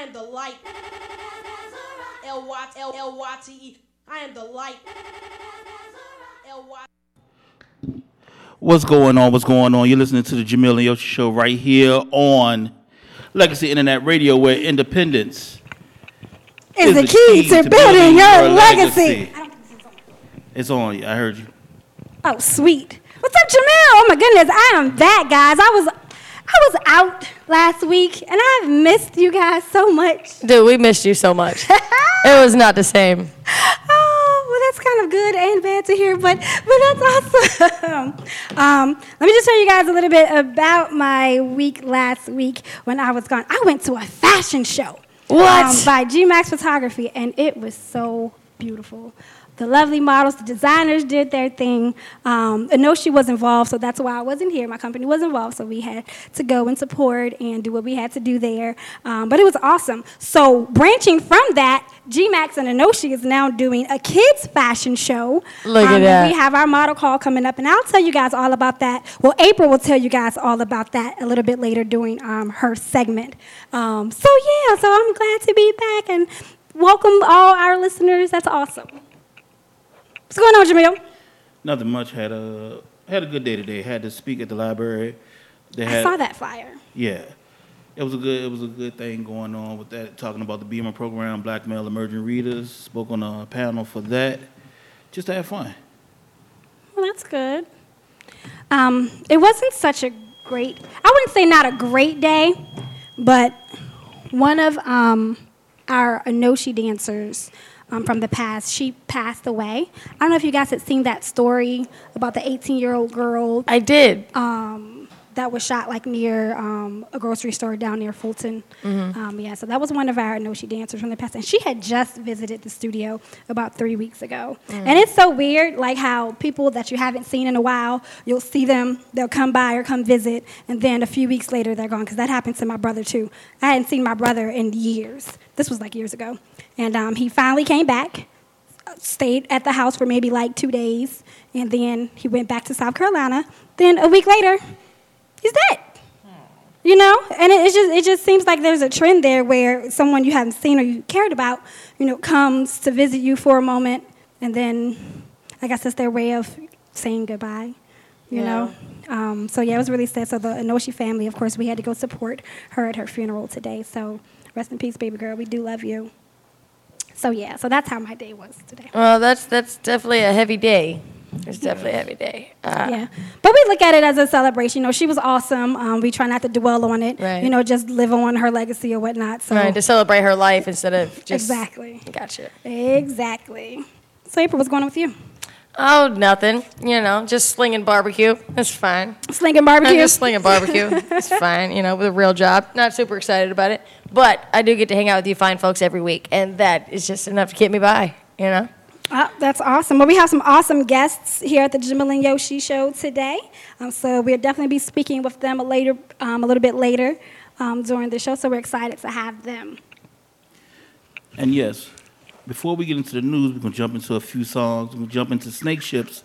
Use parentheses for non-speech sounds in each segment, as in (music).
am the light. L Y L L Y T E. I am the light. L Y. What's going on? What's going on? You're listening to the Jamil and Yoshi Show right here on Legacy Internet Radio, where independence Is the key to building your legacy. It's on. I heard you. Oh, sweet. What's up, Jamil? Oh my goodness, I am back, guys. I was, I was out last week, and I've missed you guys so much. Dude, we missed you so much. (laughs) it was not the same. Oh, well, that's kind of good and bad to hear, but but that's awesome. (laughs) um, let me just tell you guys a little bit about my week last week when I was gone. I went to a fashion show. What? Um, by G Max Photography, and it was so beautiful. The lovely models, the designers did their thing. Um, I know she was involved, so that's why I wasn't here. My company was involved, so we had to go and support and do what we had to do there. Um, but it was awesome. So branching from that, GMAX and Enoshi is now doing a kids fashion show. Look at Um, and that. We have our model call coming up, and I'll tell you guys all about that. Well, April will tell you guys all about that a little bit later during um, her segment. Um, so yeah, so I'm glad to be back and welcome all our listeners. That's awesome. What's going on, Jamil? Nothing much. Had a had a good day today. Had to speak at the library. They I saw that flyer. Yeah, it was a good. It was a good thing going on with that. Talking about the Beamer program, Black Male Emerging Readers. Spoke on a panel for that. Just to have fun. Well, that's good. Um, it wasn't such a great, I wouldn't say not a great day, but one of um, our Enoshi dancers um, from the past, she passed away. I don't know if you guys had seen that story about the 18 year old girl I did. um, that was shot like near um, a grocery store down near Fulton. Um, yeah, so that was one of our Enoshi dancers from the past, and she had just visited the studio about three weeks ago. And it's so weird, like how people that you haven't seen in a while, you'll see them, they'll come by or come visit, and then a few weeks later they're gone. Because that happened to my brother too. I hadn't seen my brother in years. This was like years ago, and um, he finally came back stayed at the house for maybe like two days, and then he went back to South Carolina. Then a week later, he's dead. You know, and it, it just it just seems like there's a trend there where someone you haven't seen or you cared about, you know, comes to visit you for a moment, and then I guess that's their way of saying goodbye. You Yeah. know, um, so yeah, it was really sad. So the Enoshi family, of course, we had to go support her at her funeral today. So rest in peace, baby girl. We do love you. So yeah, so that's how my day was today. Well, that's that's definitely a heavy day. It's definitely a heavy. Uh, yeah, but we look at it as a celebration. You know, she was awesome. Um, we try not to dwell on it. Right. You know, just live on her legacy or whatnot. So Right, to celebrate her life instead of just. exactly, Gotcha. exactly. So April, what's going on with you? Oh, nothing. You know, just slinging barbecue. It's fine. Slinging I'm barbecue. just slinging barbecue. it's (laughs) fine, you know, with a real job. Not super excited about it, but I do get to hang out with you fine folks every week, and that is just enough to get me by. You know. Ah, that's awesome. Well, we have some awesome guests here at the Jamil Yoshi show today. Um, so we'll definitely be speaking with them a later, um, a little bit later um, during the show. So we're excited to have them. And yes, before we get into the news, we're gonna jump into a few songs. We're gonna jump into Snake Ships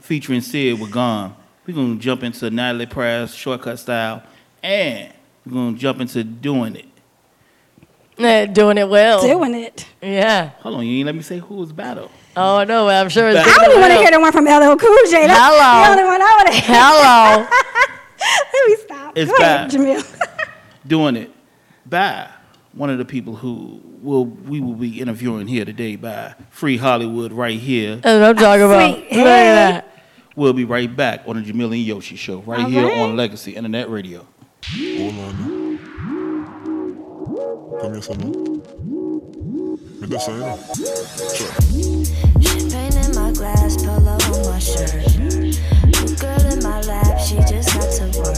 featuring Sid with Gone. We're gonna jump into Natalie Press, Shortcut Style, and we're gonna jump into Doing It. (laughs) Doing it well. Doing it. Yeah. Hold on, you ain't let me say who was battle. Oh no, I'm sure. It's I I doing only want to hear the one from LL Cool J. That's Hello. the only one I want to hear. Hello. (laughs) Let me stop. It's Go ahead, bad. Jamil. (laughs) Doing It by one of the people who will we will be interviewing here today by Free Hollywood right here. That's what I'm talking ah, about. Sweet. Look at that. We'll be right back on the Jamil and Yoshi show right All here right. on Legacy Internet Radio. This side. Sure. Champagne in my glass, on my shirt. New girl in my lap, she just got to work.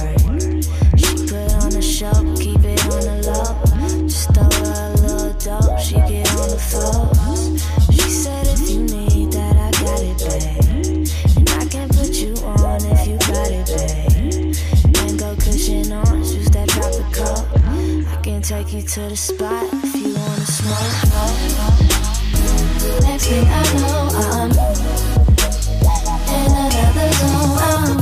She put on a show, keep it on the low. Just throw a little dope, she get on the floor. You to the spot if you wanna smoke. Next thing I know, I'm in another zone. I'm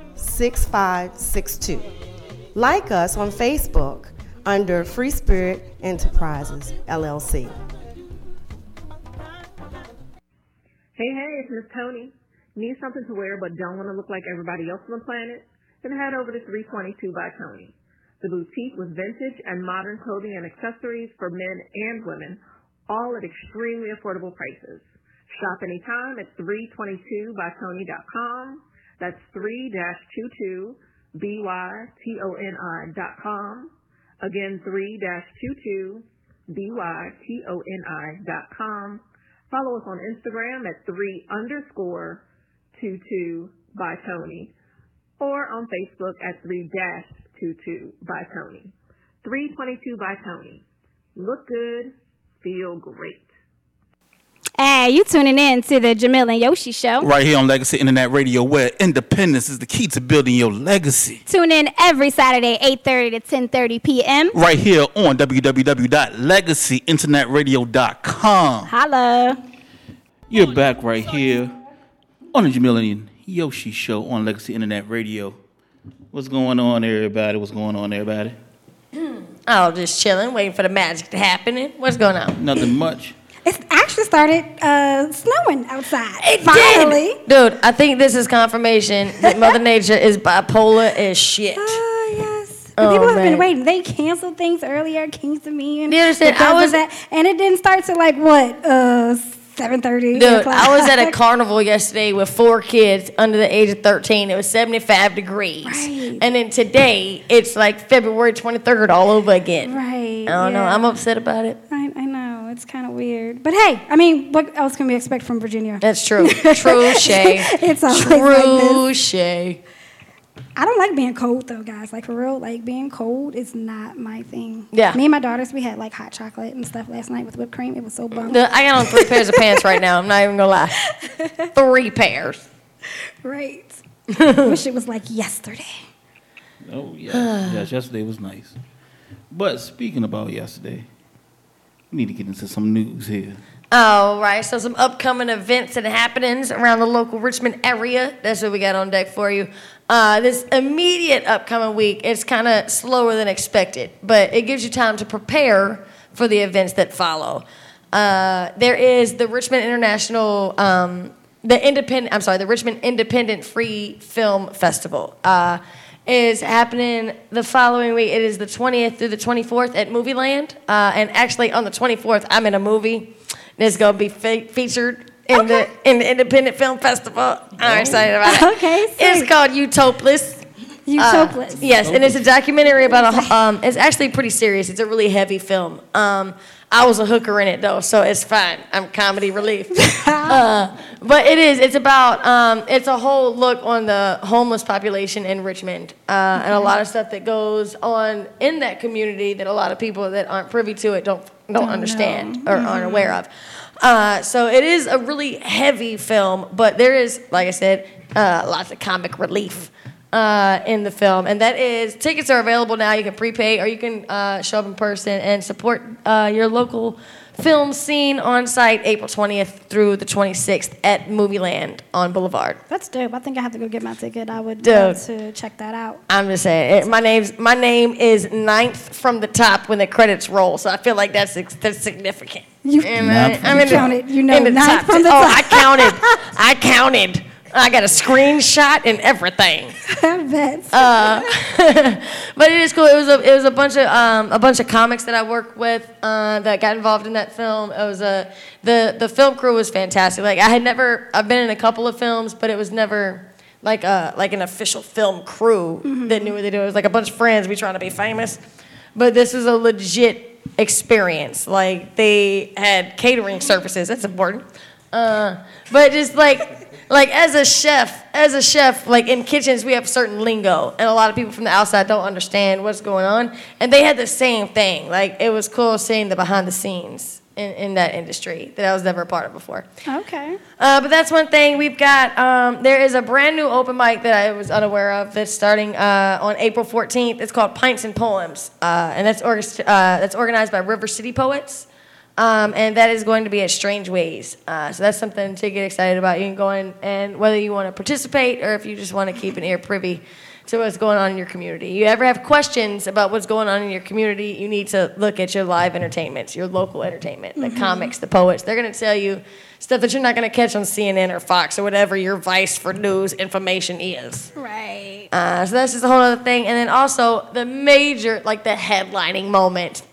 6562. Like us on Facebook under Free Spirit Enterprises, LLC. Hey, hey, it's Miss Tony. Need something to wear but don't want to look like everybody else on the planet? Then head over to 322 by Tony, the boutique with vintage and modern clothing and accessories for men and women, all at extremely affordable prices. Shop anytime at 322bytony.com. That's 3-22 B-Y-T-O-N-I.com. Again, 3-22 B-Y-T-O-N-I.com. Follow us on Instagram at 3 underscore 22 by Tony or on Facebook at 3 dash 22 by Tony. 322 by Tony. Look good, feel great. Hey, you tuning in to the Jamil and Yoshi show. Right here on Legacy Internet Radio, where independence is the key to building your legacy. Tune in every Saturday, 8.30 to 10.30 p.m. Right here on www.legacyinternetradio.com. Holla. You're back right here on the Jamil and Yoshi Show on Legacy Internet Radio. What's going on, everybody? What's going on, everybody? (clears throat) Oh, just chilling, waiting for the magic to happen. What's going on? Nothing much. It's actually started uh, snowing outside. It Finally. did. Dude, I think this is confirmation that Mother (laughs) Nature is bipolar as shit. Oh, yes. Oh, People have man. been waiting. They canceled things earlier, Kings of Me. You understand? I was- that. And it didn't start till like what? Uh, 7.30? Dude, I was at a carnival yesterday with four kids under the age of 13. It was 75 degrees. Right. And then today, it's like February 23rd all over again. Right. I don't know. I'm upset about it. I, I know. It's kind of weird. But hey, I mean, what else can we expect from Virginia? That's true. (laughs) True, Shay. It's always like this. True, Shay. I don't like being cold though, guys. Like for real, like being cold is not my thing. Yeah. Me and my daughters, we had like hot chocolate and stuff last night with whipped cream. It was so bummed. The- I got on three pairs of pants right now. I'm not even gonna lie. (laughs) Three pairs. Right. (laughs) Wish it was like yesterday. Oh, yeah. yes, yesterday was nice. But speaking about yesterday, we need to get into some news here. All right, so some upcoming events and happenings around the local Richmond area. That's what we got on deck for you. Uh, this immediate upcoming week, it's kind of slower than expected, but it gives you time to prepare for the events that follow. Uh, there is the Richmond International, um, the Independent, I'm sorry, the Richmond Independent Free Film Festival. Uh, is happening the following week. It is the 20th through the 24th at Movieland. Uh, and actually, on the 24th, I'm in a movie. It's going to be fe- featured in the in the Independent Film Festival. I'm excited about it. Okay, It's called Utopless. Utopless. Uh, yes, and it's a documentary about a. Um, it's actually pretty serious. It's a really heavy film. Um, I was a hooker in it though, so it's fine. I'm comedy relief. (laughs) uh, but it is. It's about. Um, it's a whole look on the homeless population in Richmond, uh, and a lot of stuff that goes on in that community that a lot of people that aren't privy to it don't don't understand or aren't aware of. Uh, so it is a really heavy film, but there is, like I said, uh, lots of comic relief uh, in the film, and that is tickets are available now. You can prepay or you can uh, show up in person and support uh, your local film scene on site April 20th through the 26th at Movieland on Boulevard. That's dope. I think I have to go get my ticket. I would love to check that out. I'm just saying, it, my name's my name is ninth from the top when the credits roll, so I feel like that's that's significant. You- And I- the in the- counted, you know, in the ninth top. from the top. oh, top. I counted. (laughs) I counted. I got a screenshot and everything. (laughs) I bet. Uh, (laughs) but it is cool. It was a it was a bunch of um, a bunch of comics that I work with uh, that got involved in that film. It was a the the film crew was fantastic. Like I had never I've been in a couple of films, but it was never like a like an official film crew that knew what they do. It was like a bunch of friends. We trying to be famous, but this was a legit experience. Like they had catering services. That's important. Uh, but just like like as a chef, as a chef, like in kitchens we have certain lingo, and a lot of people from the outside don't understand what's going on. And they had the same thing. Like it was cool seeing the behind the scenes in, in that industry that I was never a part of before. okay. Uh, but that's one thing we've got. Um, there is a brand new open mic that I was unaware of that's starting uh, on April 14th. It's called Pints and Poems, uh, and that's org- uh, that's organized by River City Poets. Um, and that is going to be at Strangeways. Uh, so that's something to get excited about. You can go in, and whether you want to participate or if you just want to keep an ear privy to what's going on in your community. You ever have questions about what's going on in your community, you need to look at your live entertainments, your local entertainment, the comics, the poets. They're going to tell you stuff that you're not going to catch on CNN or Fox or whatever your vice for news information is. Right. Uh, so that's just a whole other thing. And then also the major, like the headlining moment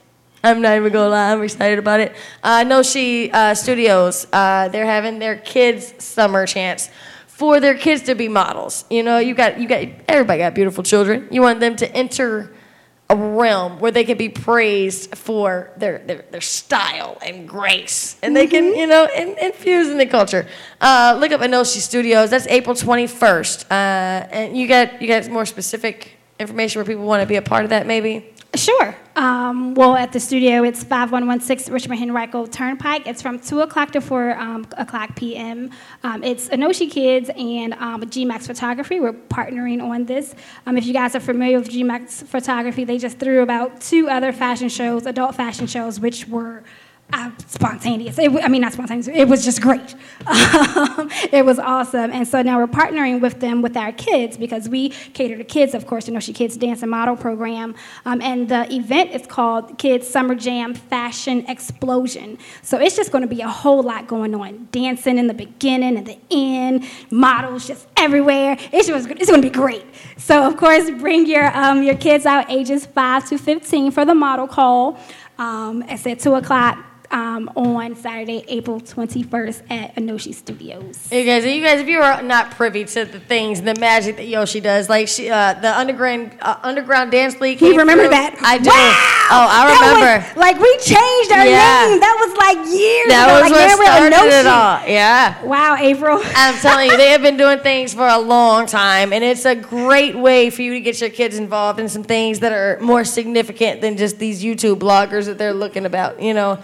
I'm not even gonna lie, I'm excited about it. Uh, no, she uh, Studios, uh, they're having their kids' summer chance for their kids to be models. You know, you got you got everybody got beautiful children. You want them to enter a realm where they can be praised for their their, their style and grace, and they can you know in, infuse in the culture. Uh, look up Enoshi Studios. That's April 21st, uh, and you got you got more specific information where people want to be a part of that, maybe. Sure. Um, well, at the studio, it's 5116 Richmond Henrico Turnpike. It's from 2 o'clock to 4 um, o'clock p.m. Um, it's Enoshi Kids and um, GMAX Photography. We're partnering on this. Um, if you guys are familiar with GMAX Photography, they just threw about two other fashion shows, adult fashion shows, which were uh, spontaneous. It, I mean, not spontaneous. It was just great. (laughs) Um, it was awesome. And so now we're partnering with them with our kids because we cater to kids, of course. You know, she Kids Dance and Model Program. Um, and the event is called Kids Summer Jam Fashion Explosion. So it's just going to be a whole lot going on. Dancing in the beginning and the end, models just everywhere. It's, just, it's going to be great. So, of course, bring your, um, your kids out ages 5 to 15 for the model call. Um, it's at 2 o'clock um, on Saturday, April 21st at Enoshi Studios. You guys, you guys, if you are not privy to the things, the magic that Yoshi does, like she, uh, the underground uh, underground dance league. You remember through. that? I do. Wow! Oh, I remember. was- like we changed our Yeah. name. That was like years that ago. was like, what started it all. Yeah. Wow, April. I'm telling you, they have been doing things for a long time, and it's a great way for you to get your kids involved in some things that are more significant than just these YouTube bloggers that they're looking about. You know,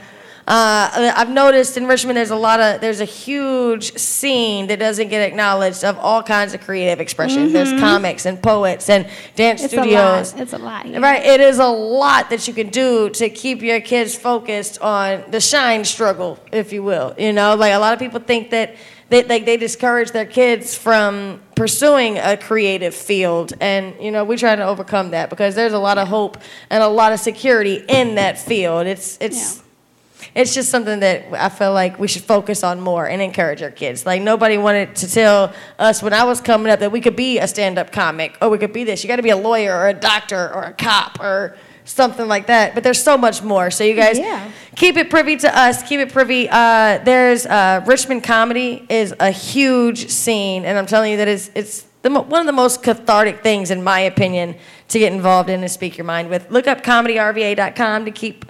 uh, I've noticed in Richmond there's a lot of there's a huge scene that doesn't get acknowledged of all kinds of creative expression. There's comics and poets and dance It's studios. a lot. It's a lot. yeah. Right, it is a lot that you can do to keep your kids focused on the shine struggle, if you will. You know, like a lot of people think that they like they discourage their kids from pursuing a creative field, and you know we try to overcome that because there's a lot of hope and a lot of security in that field. It's it's. It's just something that I feel like we should focus on more and encourage our kids. Like nobody wanted to tell us when I was coming up that we could be a stand-up comic or we could be this. You got to be a lawyer or a doctor or a cop or something like that. But there's so much more. So you guys Yeah. keep it privy to us. Keep it privy. Uh, there's uh, Richmond comedy is a huge scene, and I'm telling you that it's it's the, one of the most cathartic things, in my opinion, to get involved in and speak your mind with. Look up comedyrva.com to keep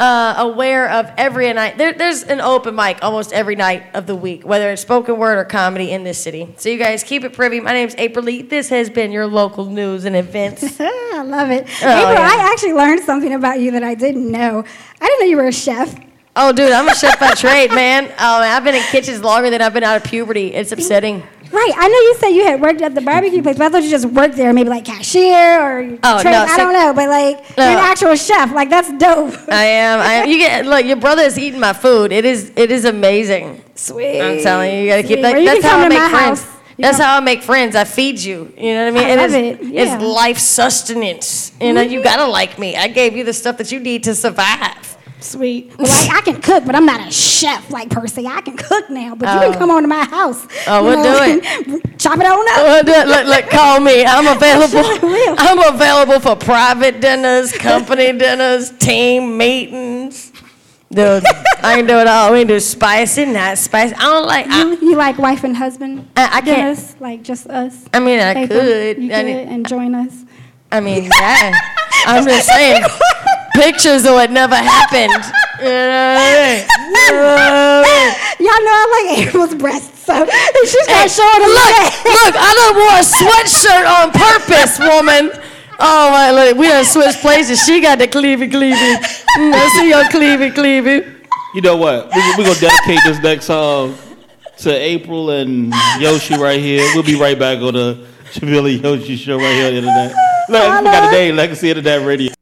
uh, aware of every night. There, there's an open mic almost every night of the week, whether it's spoken word or comedy in this city. So you guys keep it privy. My name's April Lee. This has been your local news and events. (laughs) I love it. Oh, April, yeah. I actually learned something about you that I didn't know. I didn't know you were a chef. oh, dude, I'm a chef by trade, man. Oh, man, I've been in kitchens longer than I've been out of puberty. It's upsetting. Right. I know you said you had worked at the barbecue place, but I thought you just worked there, maybe like cashier or Oh, trade. no, I don't know, but like you're an oh. actual chef. Like that's dope. (laughs) I am. I am. You get look. Your brother is eating my food. It is. It is amazing. Sweet. I'm telling you, you gotta keep Sweet. that. Well, you that's how I make friends. house. You That's know- how I make friends. I feed you. You know what I mean? I It is- it. Yeah. It's life sustenance. You know, you mm-hmm. gotta like me. I gave you the stuff that you need to survive. Sweet. Like I can cook, but I'm not a chef like per se. I can cook now, but you Oh. can come on to my house. Oh, we'll do it. (laughs) Chop it on up. Uh, look, look, look, call me. I'm (laughs) available. Real. I'm available for private dinners, company (laughs) dinners, team meetings. Dude, I can do it all. We can do spicy, not spicy. I don't like. I, You, you like wife and husband? I- I can't- dinners? Like just us? I mean, I could. You I could and join us. I mean, yeah. I'm just saying, pictures of what never happened. (laughs) You know what I mean? You know what I mean? Y'all know I like April's breasts, so she's Hey, gonna show them. look, look, I done wore a sweatshirt on purpose, woman. Oh my, look, we done switched places. She got the cleavy, cleavy. Mm, I see your cleavy, cleavy. You know what? We're we gonna dedicate this next song to April and Yoshi right here. We'll be right back on the Jamila Yoshi show right here on the internet. Look, we got a day Legacy Internet Radio.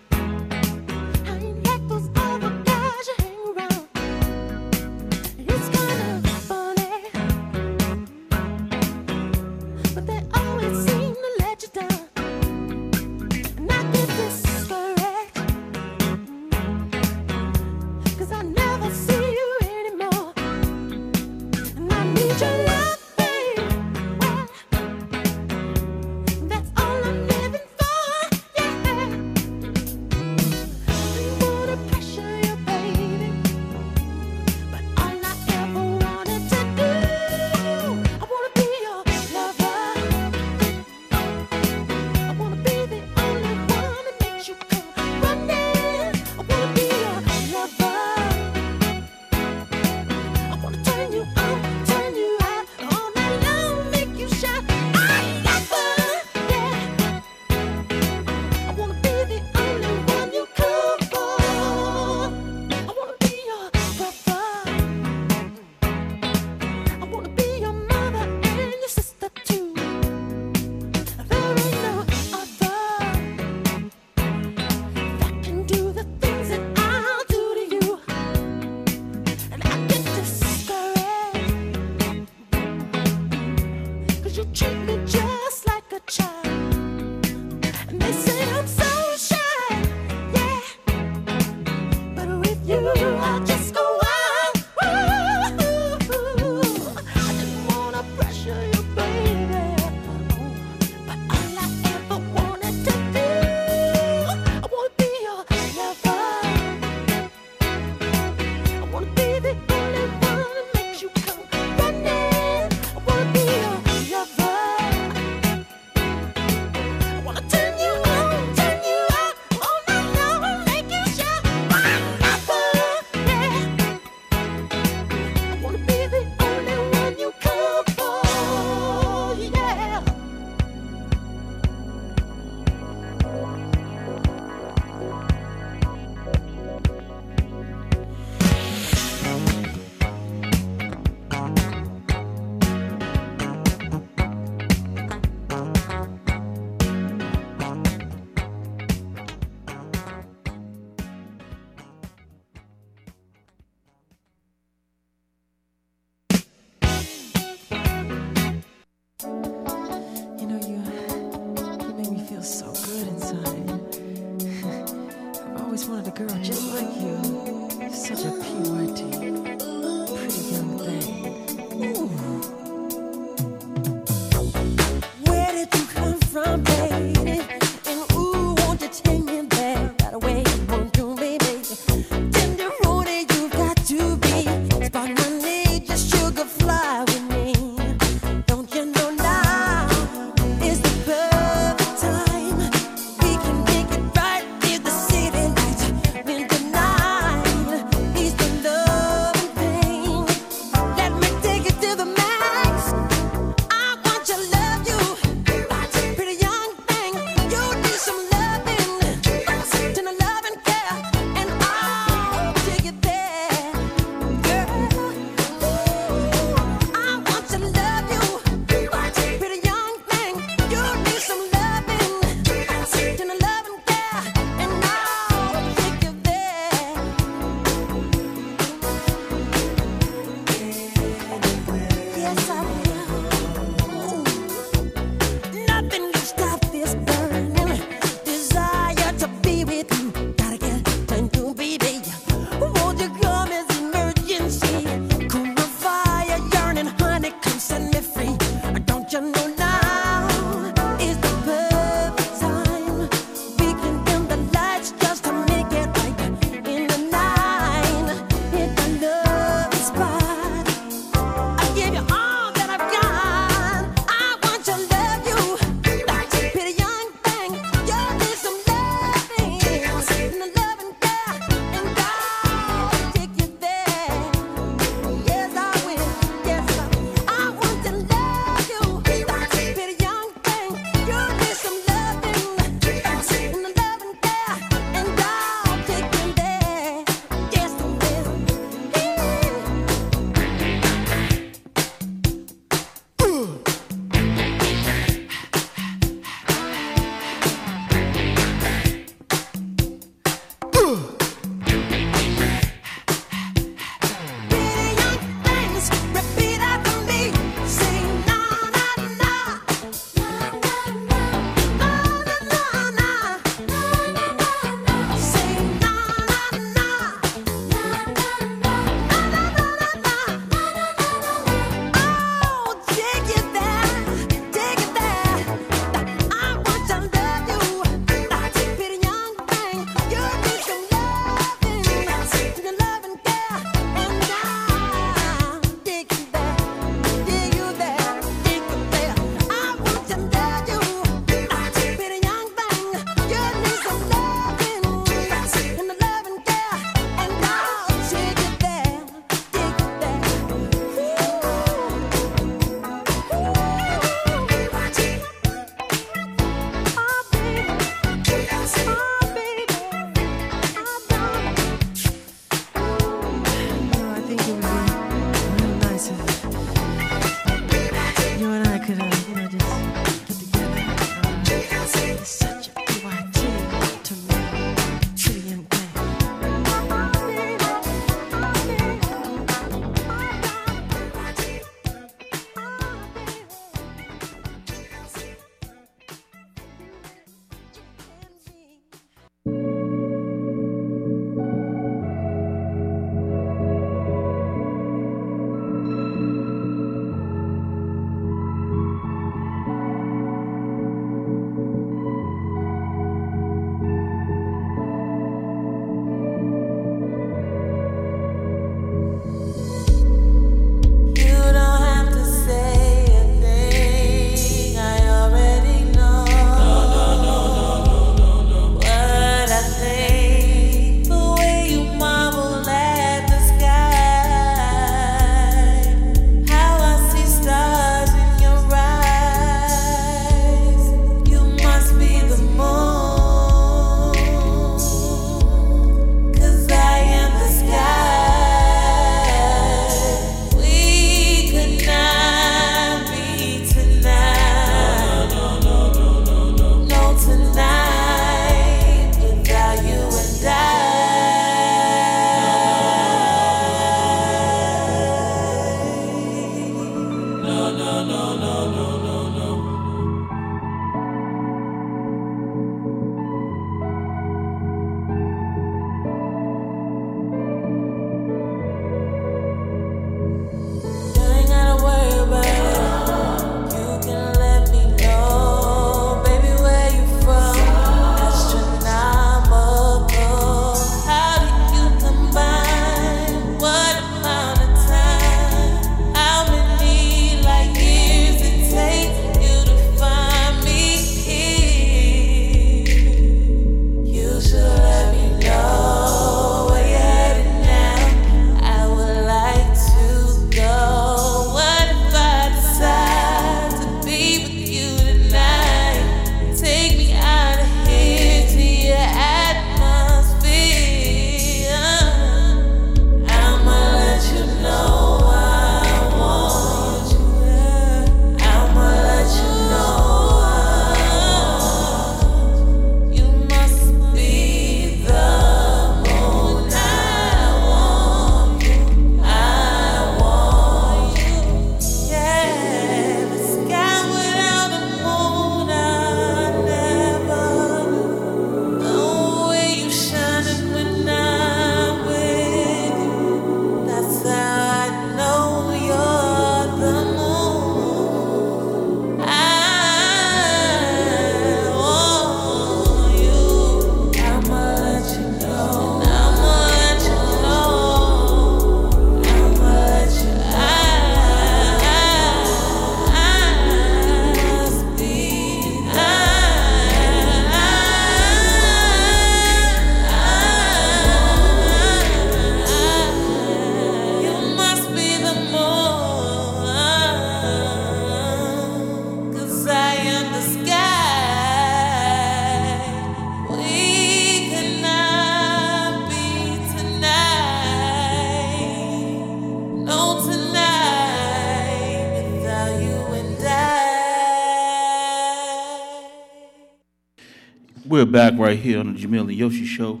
Back right here on the Jamil and Yoshi show.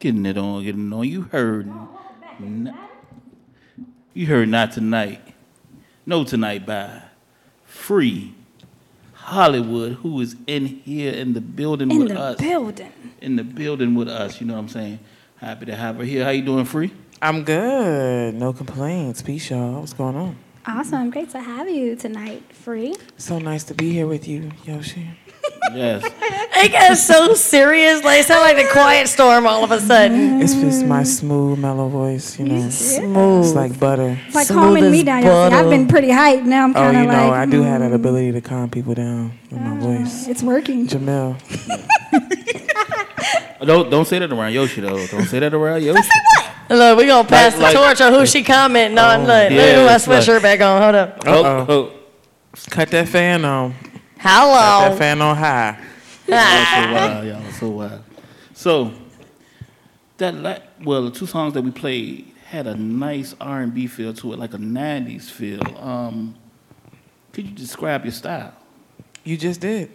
Getting it on, getting it on. You heard, n- you heard not tonight. No tonight by Free Hollywood, who is in here in the building In with the us. building. In the building with us. You know what I'm saying? Happy to have her here. How you doing, Free? I'm good. No complaints. Peace, y'all. What's going on? Awesome. Great to have you tonight, Free. So nice to be here with you, Yoshi. Yes. (laughs) It got so serious. Like, it sounded like the quiet storm all of a sudden. It's just my smooth, mellow voice, you know. Smooth. It's like butter. It's like Smooth calming me down. y'all. I've been pretty hyped. Now I'm Oh, kind of like, you like. know, I do have that mm, ability to calm people down with my voice. It's working. Jamil. (laughs) Don't don't say that around Yoshi though. Don't say that around Yoshi. Look, we gonna pass Like- the like- torch on who she commenting on. Oh, Look, let me yeah, put my it's like- sweatshirt back on. Hold up. Oh, Uh-oh. oh. Cut that fan on. Cut Hello. that fan on high. Y'all so wild, y'all so wild. So that la- well, the two songs that we played had a nice R and B feel to it, like a '90s feel. Um, could you describe your style? You just did.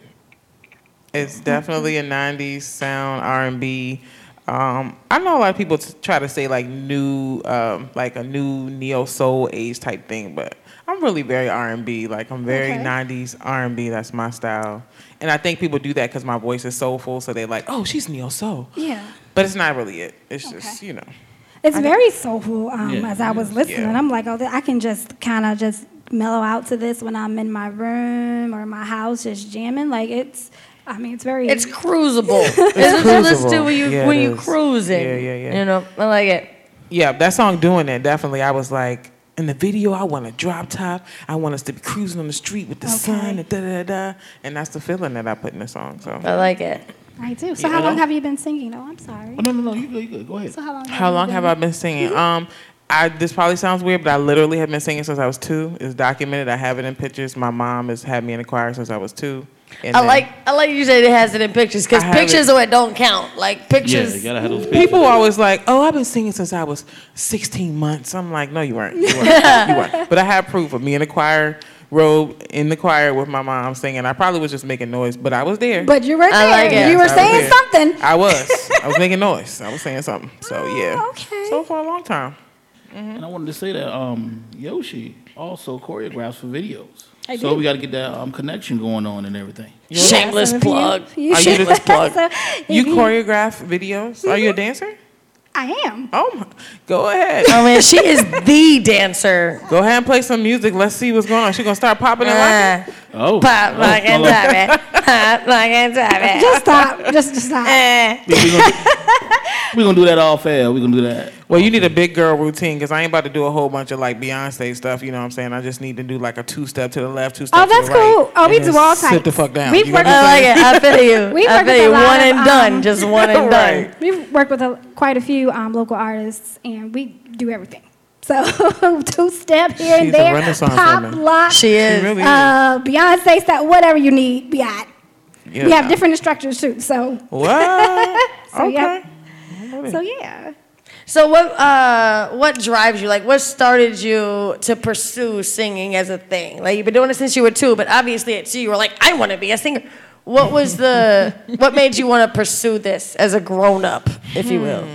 It's definitely a '90s sound, R&B. Um, I know a lot of people t- try to say like new, um, like a new neo soul age type thing, but I'm really very R&B. Like I'm very Okay. '90s R&B. That's my style, and I think people do that because my voice is soulful, so they're like, "Oh, she's neo soul," Yeah. but it's not really it. It's just you know. It's very soulful. Um, Yeah, as I was listening, Yeah. I'm like, oh, I can just kind of just mellow out to this when I'm in my room or my house, just jamming. Like it's, I mean, it's very. It's cruisable. (laughs) it's what you listen to when you Yeah, when you cruising. Yeah, yeah, yeah. You know, I like it. Yeah, that song doing it definitely. I was like, in the video, I want a drop top. I want us to be cruising on the street with the sun and da da da. And that's the feeling that I put in the song. So I like it. I do. So Yeah, how I long have you been singing? Oh, I'm sorry. Oh, no, no, no. You good? You good? Go ahead. So how long? how long have I been singing? Um, I this probably sounds weird, but I literally have been singing since I was two. It's documented. I have it in pictures. My mom has had me in the choir since I was two. And I then- like I like you said it has it in pictures because pictures it. of it don't count. Like Yeah, pictures. you gotta have those pictures. People always like, oh, I've been singing since I was 16 months. I'm like, no, you weren't. You weren't. (laughs) you weren't. But I have proof of me in the choir robe in the choir with my mom singing. I probably was just making noise, but I was there. But you were there. I like it. You were I saying something. I was. I was (laughs) making noise. I was saying something. So yeah. Oh, okay. So for a long time. And I wanted to say that um, Yoshi also choreographs for videos. I so do. we got to get that um, connection going on and everything. Shameless So if you- plug. You, Are you shameless plug. (laughs) So You choreograph videos? Are you a dancer? I am. Oh, my. go ahead. Oh man, she is the dancer. Go ahead and play some music. Let's see what's going on. She gonna start popping and Uh, locking. Oh, pop oh, like and hold drop it. Pop like and drop it. Just stop. Just, just stop. Eh. We, we gonna, (laughs) we gonna do that all fair. We're gonna do that. Well, you need a big girl routine because I ain't about to do a whole bunch of like Beyonce stuff. You know what I'm saying? I just need to do like a two step to the left, two step Oh, to that's the right. Oh, that's cool. Oh, we do all types. Sit the fuck down. We've worked I'm like it. I feel you. (laughs) We've I worked with feel a you. lot One of, and done. um, Just one and (laughs) done. Right. We've worked with a, quite a few um, local artists, and we do everything. So (laughs) two step here She's and a there, pop, woman. lock, She is. She really is. uh, Beyonce style, whatever you need, got. Yeah. We have different instructors too. So, What? so okay. yeah. So yeah. So what uh what drives you? Like what started you to pursue singing as a thing? Like you've been doing it since you were two, but obviously at two you were like, I want to be a singer. What was the (laughs) what made you want to pursue this as a grown up, if you will?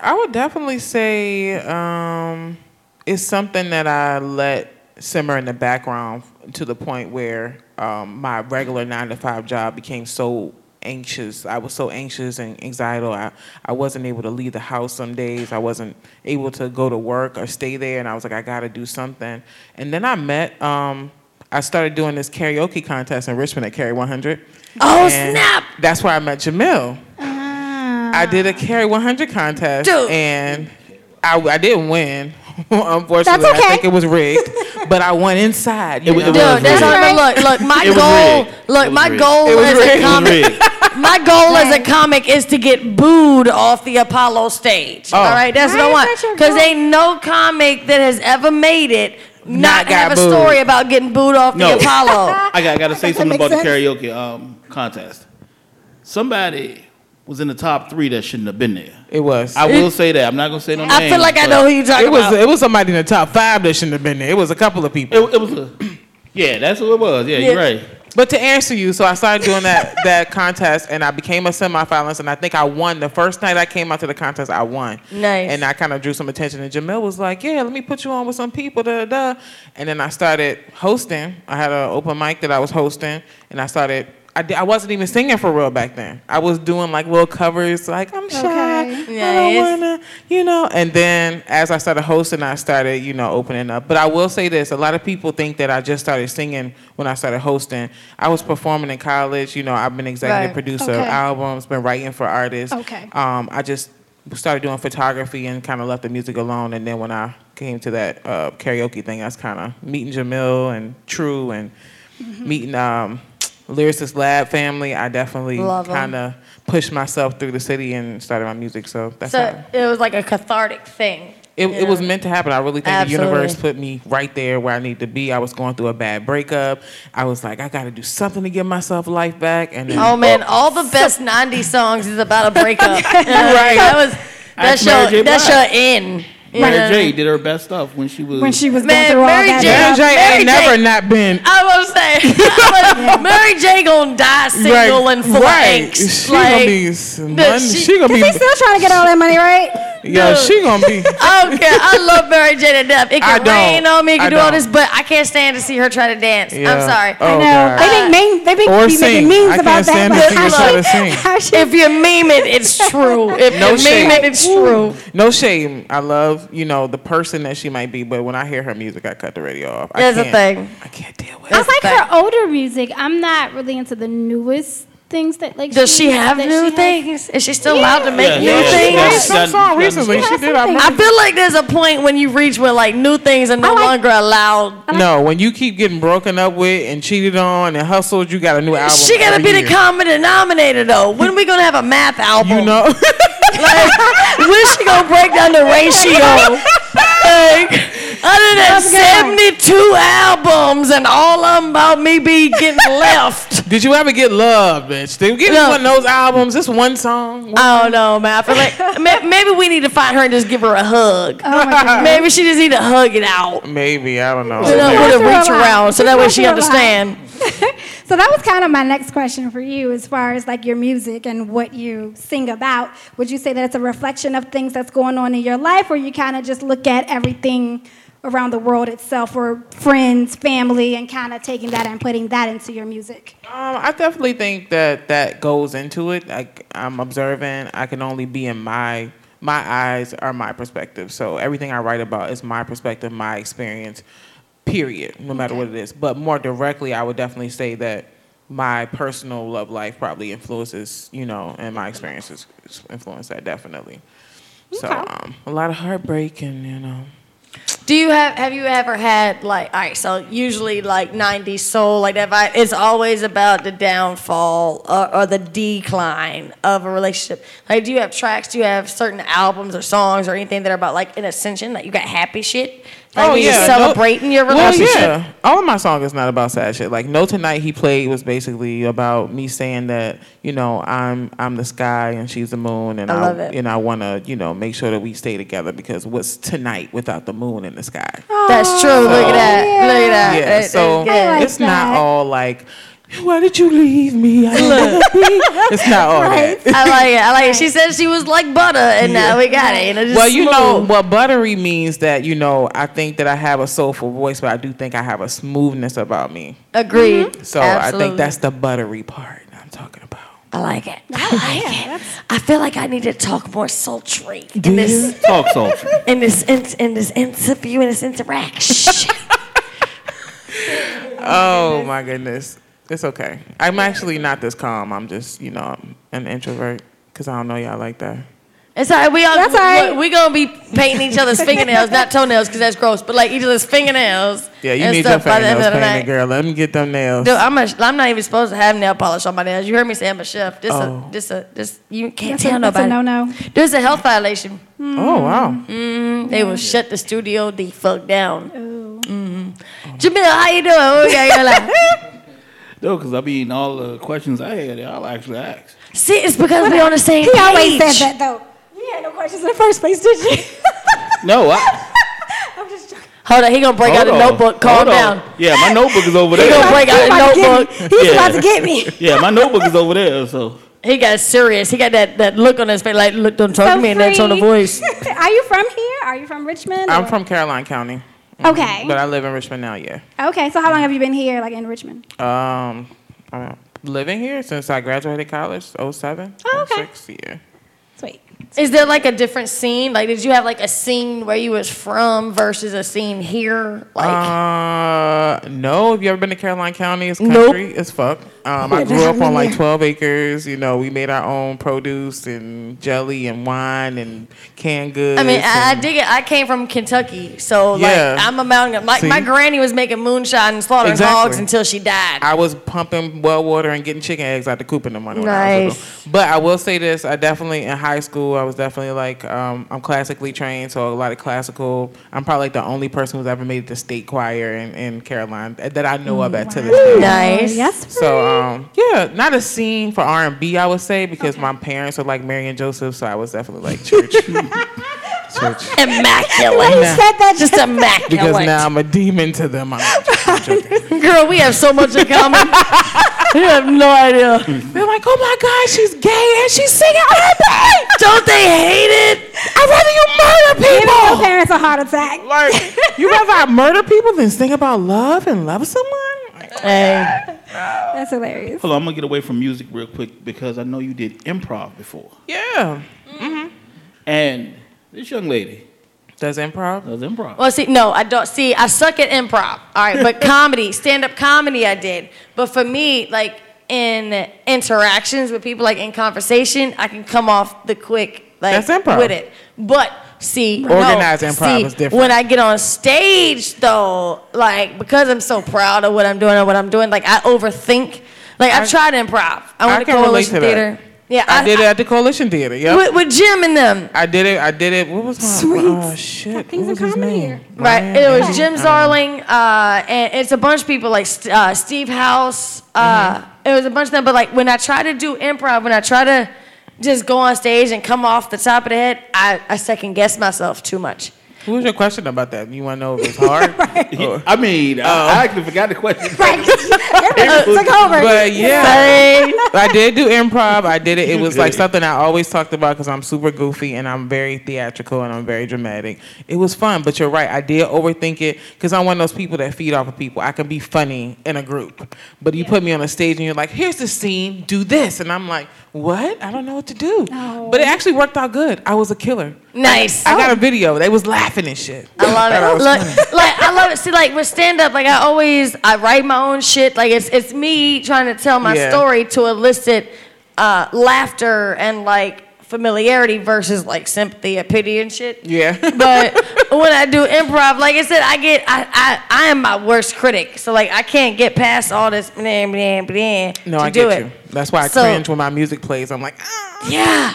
I would definitely say um, it's something that I let simmer in the background to the point where um, my regular nine to five job became so anxious. I was so anxious and anxiety. I, I wasn't able to leave the house some days. I wasn't able to go to work or stay there. And I was like, I got to do something. And then I met, um, I started doing this karaoke contest in Richmond at Carry 100. Oh, snap! That's where I met Jamil. I did a Carry 100 contest, Dude. and I, I didn't win. (laughs) Unfortunately, That's I think it was rigged, (laughs) but I went inside. You It was- it Dude, was that's rigged. all look, look, my (laughs) goal look, my rigged. goal It was as rigged. a comic my goal as a comic is to get booed off the Apollo stage. Oh. All right, that's what I want. is that your Because goal? ain't no comic that has ever made it not, Not got have a booed. story about getting booed off No. the Apollo. I got, got to say something makes about the karaoke um, contest. Somebody was in the top three that shouldn't have been there. It was. I will say that. I'm not gonna say no names. I feel like I but know who you're talking it was. about. It was somebody in the top five that shouldn't have been there. It was a couple of people. It, it was a. (clears throat) Yeah, that's who it was. Yeah, you're right. But to answer you, so I started doing that (laughs) that contest, and I became a semifinalist, and I think I won the first night I came out to the contest. I won. Nice. And I kind of drew some attention, and Jamil was like, "Yeah, let me put you on with some people." Da da. da. And then I started hosting. I had an open mic that I was hosting, and I started. I, di- I wasn't even singing for real back then. I was doing like little covers, like I'm shy, I don't wanna, you know. And then as I started hosting, I started, you know, opening up. But I will say this: a lot of people think that I just started singing when I started hosting. I was performing in college. You know, I've been executive Right. producer Okay. of albums, been writing for artists. Okay. Um, I just started doing photography and kind of left the music alone. And then when I came to that uh, karaoke thing, I was kind of meeting Jamil and True and Mm-hmm. meeting um, Lyricist Lab family. I definitely kind of pushed myself through the city and started my music. So that's how. So it was like a cathartic thing. It, it was meant to happen. I really think Absolutely. the universe put me right there where I need to be. I was going through a bad breakup. I was like, I got to do something to give myself life back. And then, Oh man, all the best '90s songs is about a breakup. (laughs) right. That was that's Ask Mary J. your that's your Blige. In. Mary know? J did her best stuff when she was When she was Man, going through all Mary that. J. Mary stuff. J Mary ain't J. never not been. I was saying, (laughs) (laughs) Mary J. gonna die single and full right. of angst. She like, gonna be some money. she- She gonna They be. still trying to get all that money, right? (laughs) Yo, she gonna be. I don't care. I love Mary J. to death. It I can don't. rain on me, it can I do all don't. this, but I can't stand to see her try to dance. I'm sorry. Oh, I know. God. They think mean, they think Or be sing. making memes I about can't that. stand but to see how her she- sing. If you meme it, it's true. If No you meme it, it's true. No shame. I love you know the person that she might be, but when I hear her music, I cut the radio off. I That's the can't- thing. I can't deal with. I it. like her older music. I'm not really into the newest things that like. Does she have new she has. things? Is she still allowed to make Yeah, new yeah, things? yeah. Some Got- song recently she did. I feel like there's a point when you reach where like new things are no like- longer allowed. No, when you keep getting broken up with and cheated on and hustled, you got a new album. She gotta every be the common denominator though. When are we gonna have a math album? You know, (laughs) Like, when's she gonna break down the ratio? Like, other than That's 72 albums and all of them about me be getting (laughs) left. did you ever get love, bitch? They give No. you one of those albums. This one song. I don't know, man. I feel like (laughs) maybe we need to find her and just give her a hug. Oh. Maybe she just need to hug it out. Maybe I don't know. You know, That's put a a reach around so that way she a understand. (laughs) So that was kind of my next question for you, as far as like your music and what you sing about. Would you say that it's a reflection of things that's going on in your life, or you kind of just look at everything around the world itself, or friends, family, and kind of taking that and putting that into your music? Um, I definitely think that that goes into it. Like I'm observing. I can only be in my my eyes are my perspective. So everything I write about is my perspective, my experience. Period. No matter what it is. But more directly, I would definitely say that my personal love life probably influences, you know, and my experiences influence that definitely. So um, a lot of heartbreak and you know. Do you have have you ever had like all right? So usually like '90s soul like that vibe. It's always about the downfall or, or the decline of a relationship. Like, do you have tracks? Do you have certain albums or songs or anything that are about like an ascension? Like you got happy shit. Like oh yeah, you're celebrating your Well, relationship. yeah, all of my song is not about sad shit. Like No Tonight he played was basically about me saying that you know I'm I'm the sky and she's the moon, and I love it. and I want to you know make sure that we stay together because what's tonight without the moon in the sky? That's true. Look at that. Look at that. Yeah, That- so like it's not all like. Why did you leave me? I love. (laughs) It's not all that. I like it. I like it. She said she was like butter, and now we got it. You know, just well, you know what buttery means that you know I think that I have a soulful voice, but I do think I have a smoothness about me. Agreed. Mm-hmm. So I think that's the buttery part I'm talking about. I like it. I like it. I feel like I need to talk more sultry in this Talk sultry. in this in, in this interview in this interaction. (laughs) Oh my goodness, it's okay. I'm actually not this calm. I'm just you know an introvert because I don't know y'all like that. it's all right. We all That's all right. we, we gonna be painting each other's (laughs) fingernails, not toenails, because that's gross. But like each other's fingernails. Yeah, you and need your stuff by the fingernails of painted, night. girl. Let me get them nails. Dude, I'm a, I'm not even supposed to have nail polish on my nails. You heard me say I'm a chef. This Oh. a this a this you can't That's tell a, that's a nobody. no-no. There's a health violation. oh wow. Mm, They will shut the studio the fuck down. Mm-hmm. Jamil, how you doing? What we got here like? No, because I mean, all the questions I had, I'll actually ask. See, it's because we're on the same He page. always said that though. You had no questions in the first place, did you? (laughs) No, I, (laughs) I'm just joking. Hold on, he gonna break out a notebook. Calm Hold on. down. Yeah, my notebook is over He there. gonna break out a about to get notebook. He's Yeah. about to get me. (laughs) Yeah, my notebook is over there. So He got serious. He got that, that look on his face, like, look, don't talk So to me in that tone of voice. Are you from here? Are you from Richmond? I'm or- from Caroline County. Okay. But I live in Richmond now, yeah. Okay, so how long have you been here, like in Richmond? Um, I'm living here since I graduated college, 07, Oh, okay. 06, yeah. Sweet. Is there like a different scene? Like, did you have like a scene where you was from versus a scene here? Like, Uh, no. Have you ever been to Caroline County? It's Nope. country as fuck. Um, (laughs) I grew up on like 12 acres. You know, we made our own produce and jelly and wine and canned goods. I mean, I, I dig it. I came from Kentucky, so Yeah. like I'm a mountain. Like my See? granny was making moonshine and slaughtering Exactly. hogs until she died. I was pumping well water and getting chicken eggs out the coop in the morning. when I was Nice. But I will say this: I definitely in high school, I was definitely like um, I'm classically trained, so a lot of classical. I'm probably like the only person who's ever made the state choir in, in Caroline that I know of at to this day. Nice. Yes. So um, Um, yeah, not a scene for R and B, I would say, because my parents are like Mary and Joseph, so I was definitely like church. (laughs) church. Immaculate. You said that Just immaculate. Because now I'm a demon to them. I'm, (laughs) I'm. Girl, we have so much in common. (laughs) you have no idea. They're like, oh my God, she's gay and she's singing R&B. Don't they hate it? I'd rather you murder Giving your people. parents a heart attack. Like, you rather I murder people than sing about love and love someone? Like, Hey, That's hilarious. hold on, I'm gonna get away from music real quick because I know you did improv before. yeah. Mhm. And this young lady Does improv? does improv. well, see, no, I don't. See, I suck at improv. All right, but (laughs) comedy, stand-up comedy, I did. But for me, like in interactions with people, like in conversation, I can come off the quick, like That's improv. with it. But see, Organized no, improv see, is different. When I get on stage, though, like because I'm so proud of what I'm doing and what I'm doing, like I overthink. Like I've I- tried improv. I I went to can Coalition to that. Theater. Yeah, I, did it at the Coalition Theater. Yeah, with, with Jim and them. I did it. I did it. What was my? Sweet. Oh shit. Kings What of was his Comedy name? or- Right. Ryan? It was Jim Zarling, uh, and it's a bunch of people like uh, Steve House. Uh, Mm-hmm. It was a bunch of them. But like when I try to do improv, when I try to just go on stage and come off the top of the head, I, I second guess myself too much. What was your question about that? You want to know if it's was hard? (laughs) Or- oh. I mean, I, I actually forgot the question. (laughs) Right. (laughs) Took over. But yeah, I did do improv. I did it. It was like something I always talked about because I'm super goofy and I'm very theatrical and I'm very dramatic. It was fun, but you're right. I did overthink it because I'm one of those people that feed off of people. I can be funny in a group, but you put me on a stage and you're like, "Here's the scene. Do this," and I'm like, "What? I don't know what to do." But it actually worked out good. I was a killer. Nice. I got a video. They was laughing and shit. I love (laughs) Thought I it. Look, like I love it. See, like with stand up, like I always I write my own shit. Like it's it's me trying to tell my Yeah. story to elicit uh, laughter and like familiarity versus like sympathy or pity and shit. Yeah. (laughs) But when I do improv, like I said, I get I I, I am my worst critic. So like I can't get past all this blah, blah, blah, No, to I do get it. you. That's why I So- cringe when my music plays. I'm like, ah. Yeah.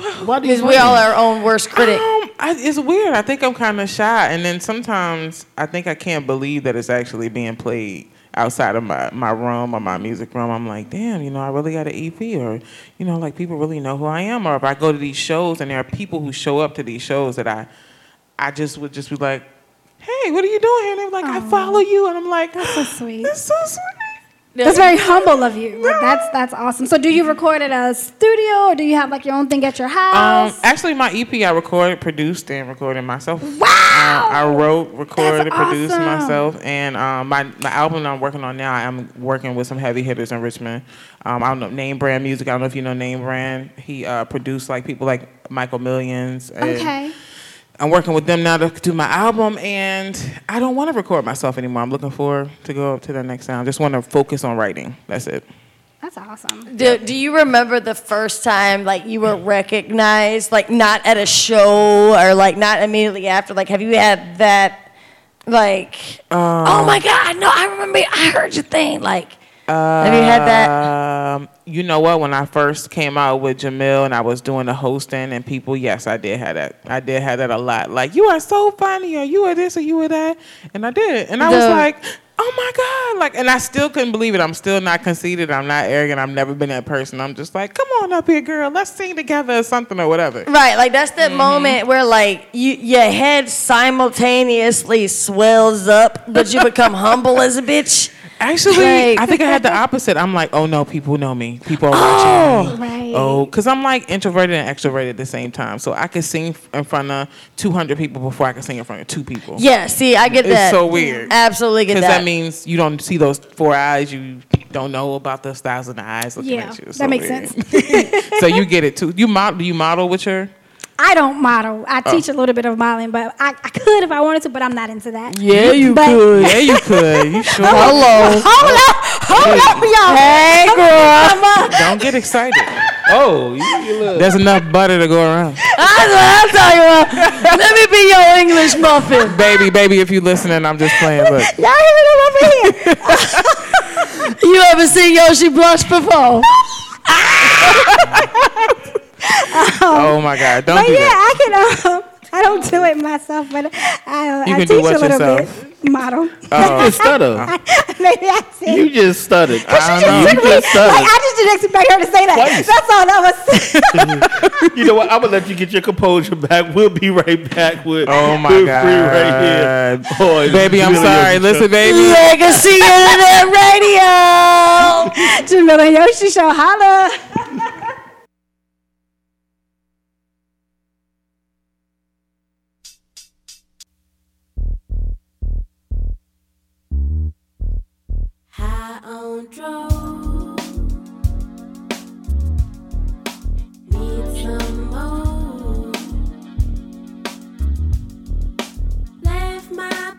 (laughs) Why do you Because we all are our own worst critic. Um, I, it's weird. I think I'm kind of shy, and then sometimes I think I can't believe that it's actually being played outside of my, my room or my music room. I'm like, damn, you know, I really got an EP, or you know, like people really know who I am. Or if I go to these shows and there are people who show up to these shows that I, I just would just be like, hey, what are you doing here? And they're like, I follow you, and I'm like, That's so sweet. that's so sweet. That's very humble of you. Like that's that's awesome. So do you record at a studio or do you have like your own thing at your Um, house? actually, my EP I recorded, produced, and recorded myself. Wow! Uh, I wrote, recorded, That's produced myself, and um, my my album I'm working on now. I'm working with some heavy hitters in Richmond. Um, I don't know name brand music. I don't know if you know name brand. He uh, produced like people like Michael Millions. And okay. I'm working with them now to do my album, and I don't want to record myself anymore. I'm looking forward to go up to the next sound. Just want to focus on writing. That's it. That's awesome. Do, do you remember the first time like you were recognized, like not at a show or like not immediately after? Like, have you had that? Like, um, oh my God, no, I remember. I heard your thing. Like, have you had that? Um, you know what? When I first came out with Jamil and I was doing the hosting and people, yes, I did have that. I did have that a lot. Like, you are so funny, or you are this, or you are that, and I did. And I was like, oh my god, like, and I still couldn't believe it. I'm still not conceited. I'm not arrogant. I've never been that person. I'm just like, come on up here, girl. Let's sing together or something or whatever. Right, like that's that moment where like you your head simultaneously swells up, but you become humble as a bitch. Actually, Like- I think I had the opposite. I'm like, oh no, people know me. People are Oh, watching me. right. Oh, because I'm like introverted and extroverted at the same time. So I could sing in front of 200 people before I could sing in front of two people. Yeah, see, I get It's that. so weird. Absolutely get that. Because that. means you don't see those four eyes. You don't know about those thousand eyes looking Yeah, at you. It's that so makes weird. sense. (laughs) so you get it too. You model? Do you model with her? I don't model. I Oh. teach a little bit of modeling, but I, I could if I wanted to, but I'm not into that. Yeah, you But- could. Yeah, you (laughs) could. You sure? Hello. (laughs) Hold up, hold up, y'all. Hey, girl. Don't get excited. Oh, you, you look. There's enough butter to go around. (laughs) That's what I'm talking about. Let me be your English muffin. baby, baby, if you listening, I'm just playing. Look. Y'all hear them over here? You ever seen Yoshi blush before? (laughs) Oh my God! Don't but do yeah, that. I can. Um, (laughs) I don't do it myself, but I, You (laughs) I can do teach what a little yourself? bit. Model. You just stutter. Maybe that's it. You just stuttered. I don't know. You just stuttered. Like, I just didn't expect her to say that. Twice. That's all that was. You know what? I'm gonna let you get your composure back. We'll be right back with Oh my with God. Free right here. Oh, Baby, I'm sorry. Yoshi Listen, Show. baby. Legacy Internet Radio. Jamila Yoshi Show. Holla. High on drugs. Need some more. Left my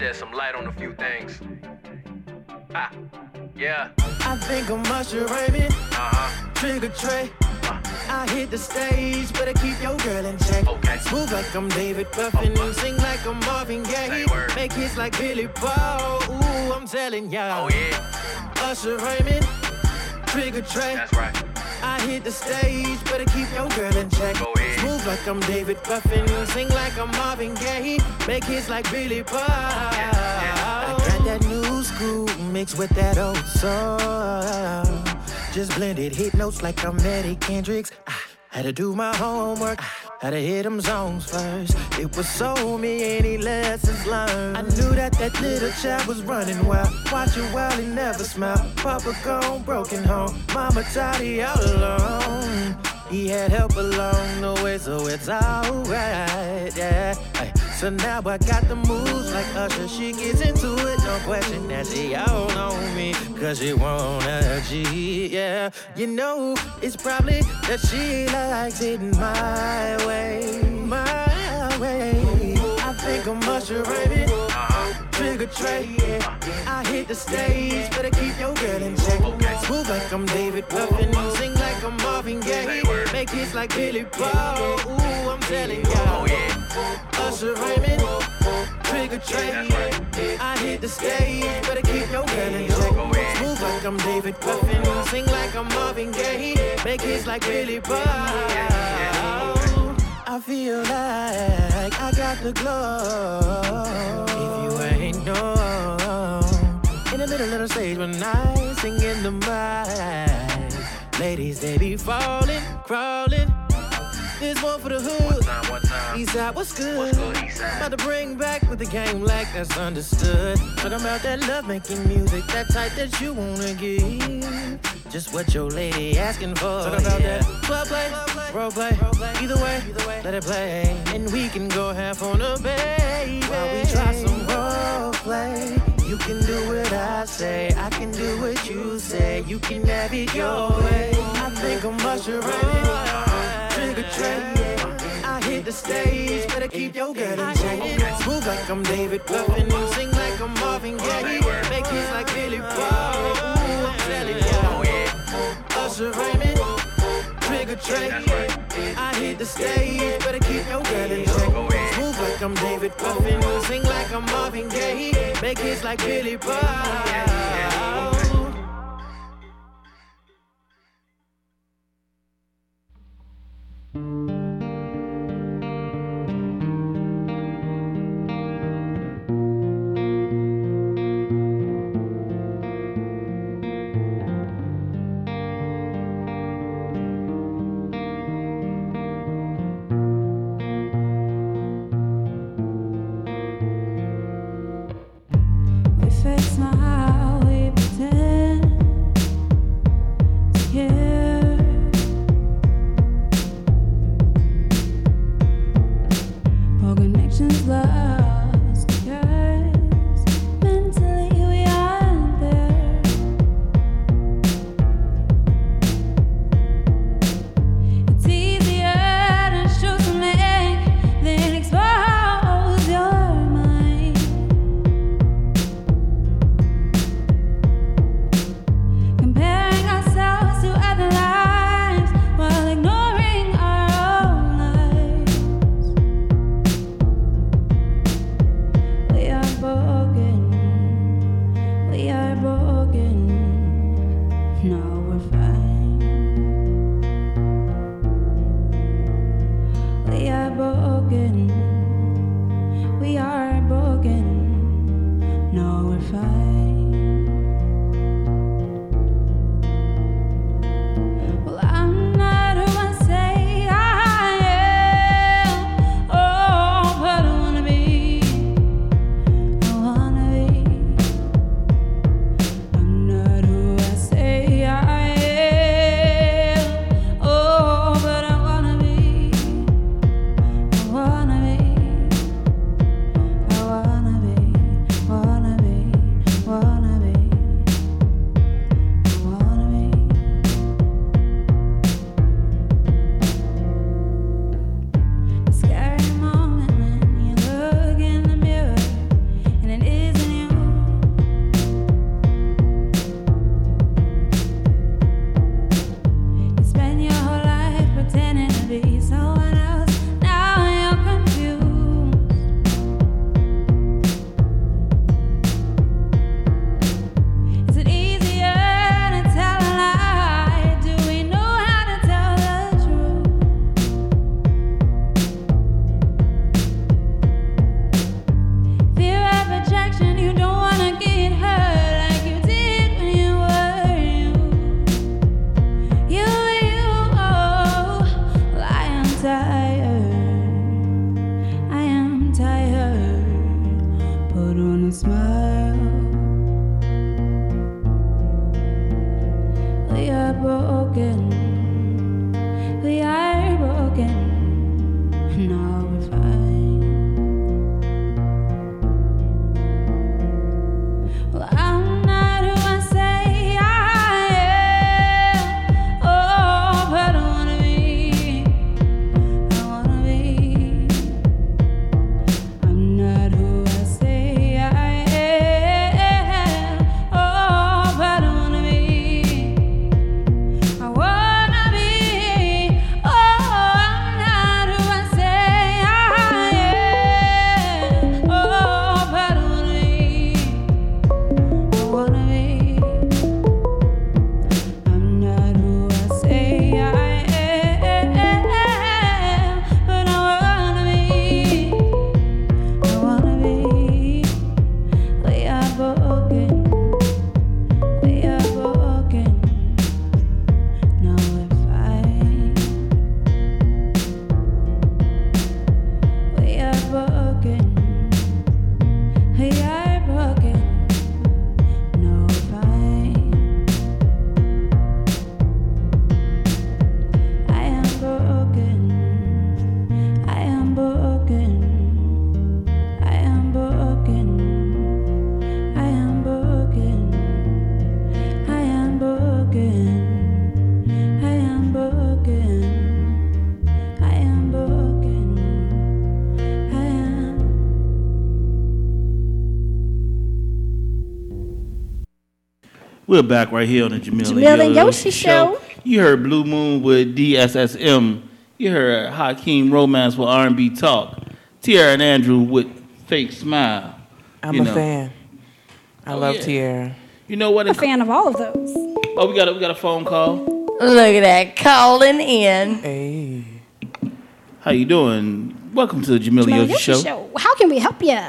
Shed some light on a few things. Ah, yeah. I think I'm Usher Raymond. Uh-huh. Trigger Trey. I hit the stage, better keep your girl in check. Okay. Smooth like I'm David Ruffin, sing like I'm Marvin Gaye, make hits like Billy Paul. Ooh, I'm telling ya. Oh yeah. Usher Raymond, Trigger Trey. That's right. I hit the stage, better keep your girl in check. Move like I'm David Ruffin, sing like I'm Marvin Gaye, make hits like Billy Paul. I got that new school mixed with that old soul. Just blended, hit notes like I'm Eddie Kendricks. Ah, had to do my homework. ah, Had to hit them zones first. It was so many lessons learned. I knew that that little child was running wild. Watching while he never smiled. Papa gone, broken home. Mama tidy all alone. He had help along the way, so it's alright, yeah. So now I got the moves like Usher. She gets into it, no question that she on me. Cause she wanna G, yeah. You know, it's probably that she likes it my way, my way. I think I'm Raymond. Trigger Trey, yeah. I hit the stage, better keep your girl in check. Smooth like I'm David Ruffin, sing like I'm Marvin Gaye, make hits like Billy Paul. Ooh, I'm telling ya. Usher Raymond, Trigger Trey, I hit the stage, better keep your girl in check. Smooth like I'm David Ruffin, sing like I'm Marvin Gaye, make hits like Billy Paul. I feel like I got the glow. If you ain't know, in middle of the stage when I sing in the mic, ladies they be falling, crawling. There's one for the hood. East side, what's good? About to bring back with the game like that's understood. Talking about that love making music, that type that you wanna give. Just what your lady asking for. Talking about that club play, role play. Either way, let it play. And we can go half on a baby. While we try some role play. You can do what I say, I can do what you say. You can have it your way. I think I'm Usher Raymond. I hit the stage, better keep your girl in check. Smooth like I'm David Ruffin, sing like I'm Marvin Gaye, make hits like Billy Paul. Usher Raymond, Trigger Trey. I hit the stage, better keep your girl in check. Smooth like I'm David Ruffin, sing like I'm Marvin Gaye, make hits like Billy Paul. We We're back right here on the Jamil, Jamil and Yoshi Show. You heard Blue Moon with DSSM. You heard Hakeem Romance with R&B Talk. Tierra and Andrew with Fake Smile. I'm You a know. fan. I Oh, love yeah. Tierra. You know what? I'm a fan of all of those. Oh, we got a, we got a phone call. Look at that calling in. Hey. How you doing? Welcome to the Jamil Jamil Yoshi, Yoshi Show. Show. How can we help you?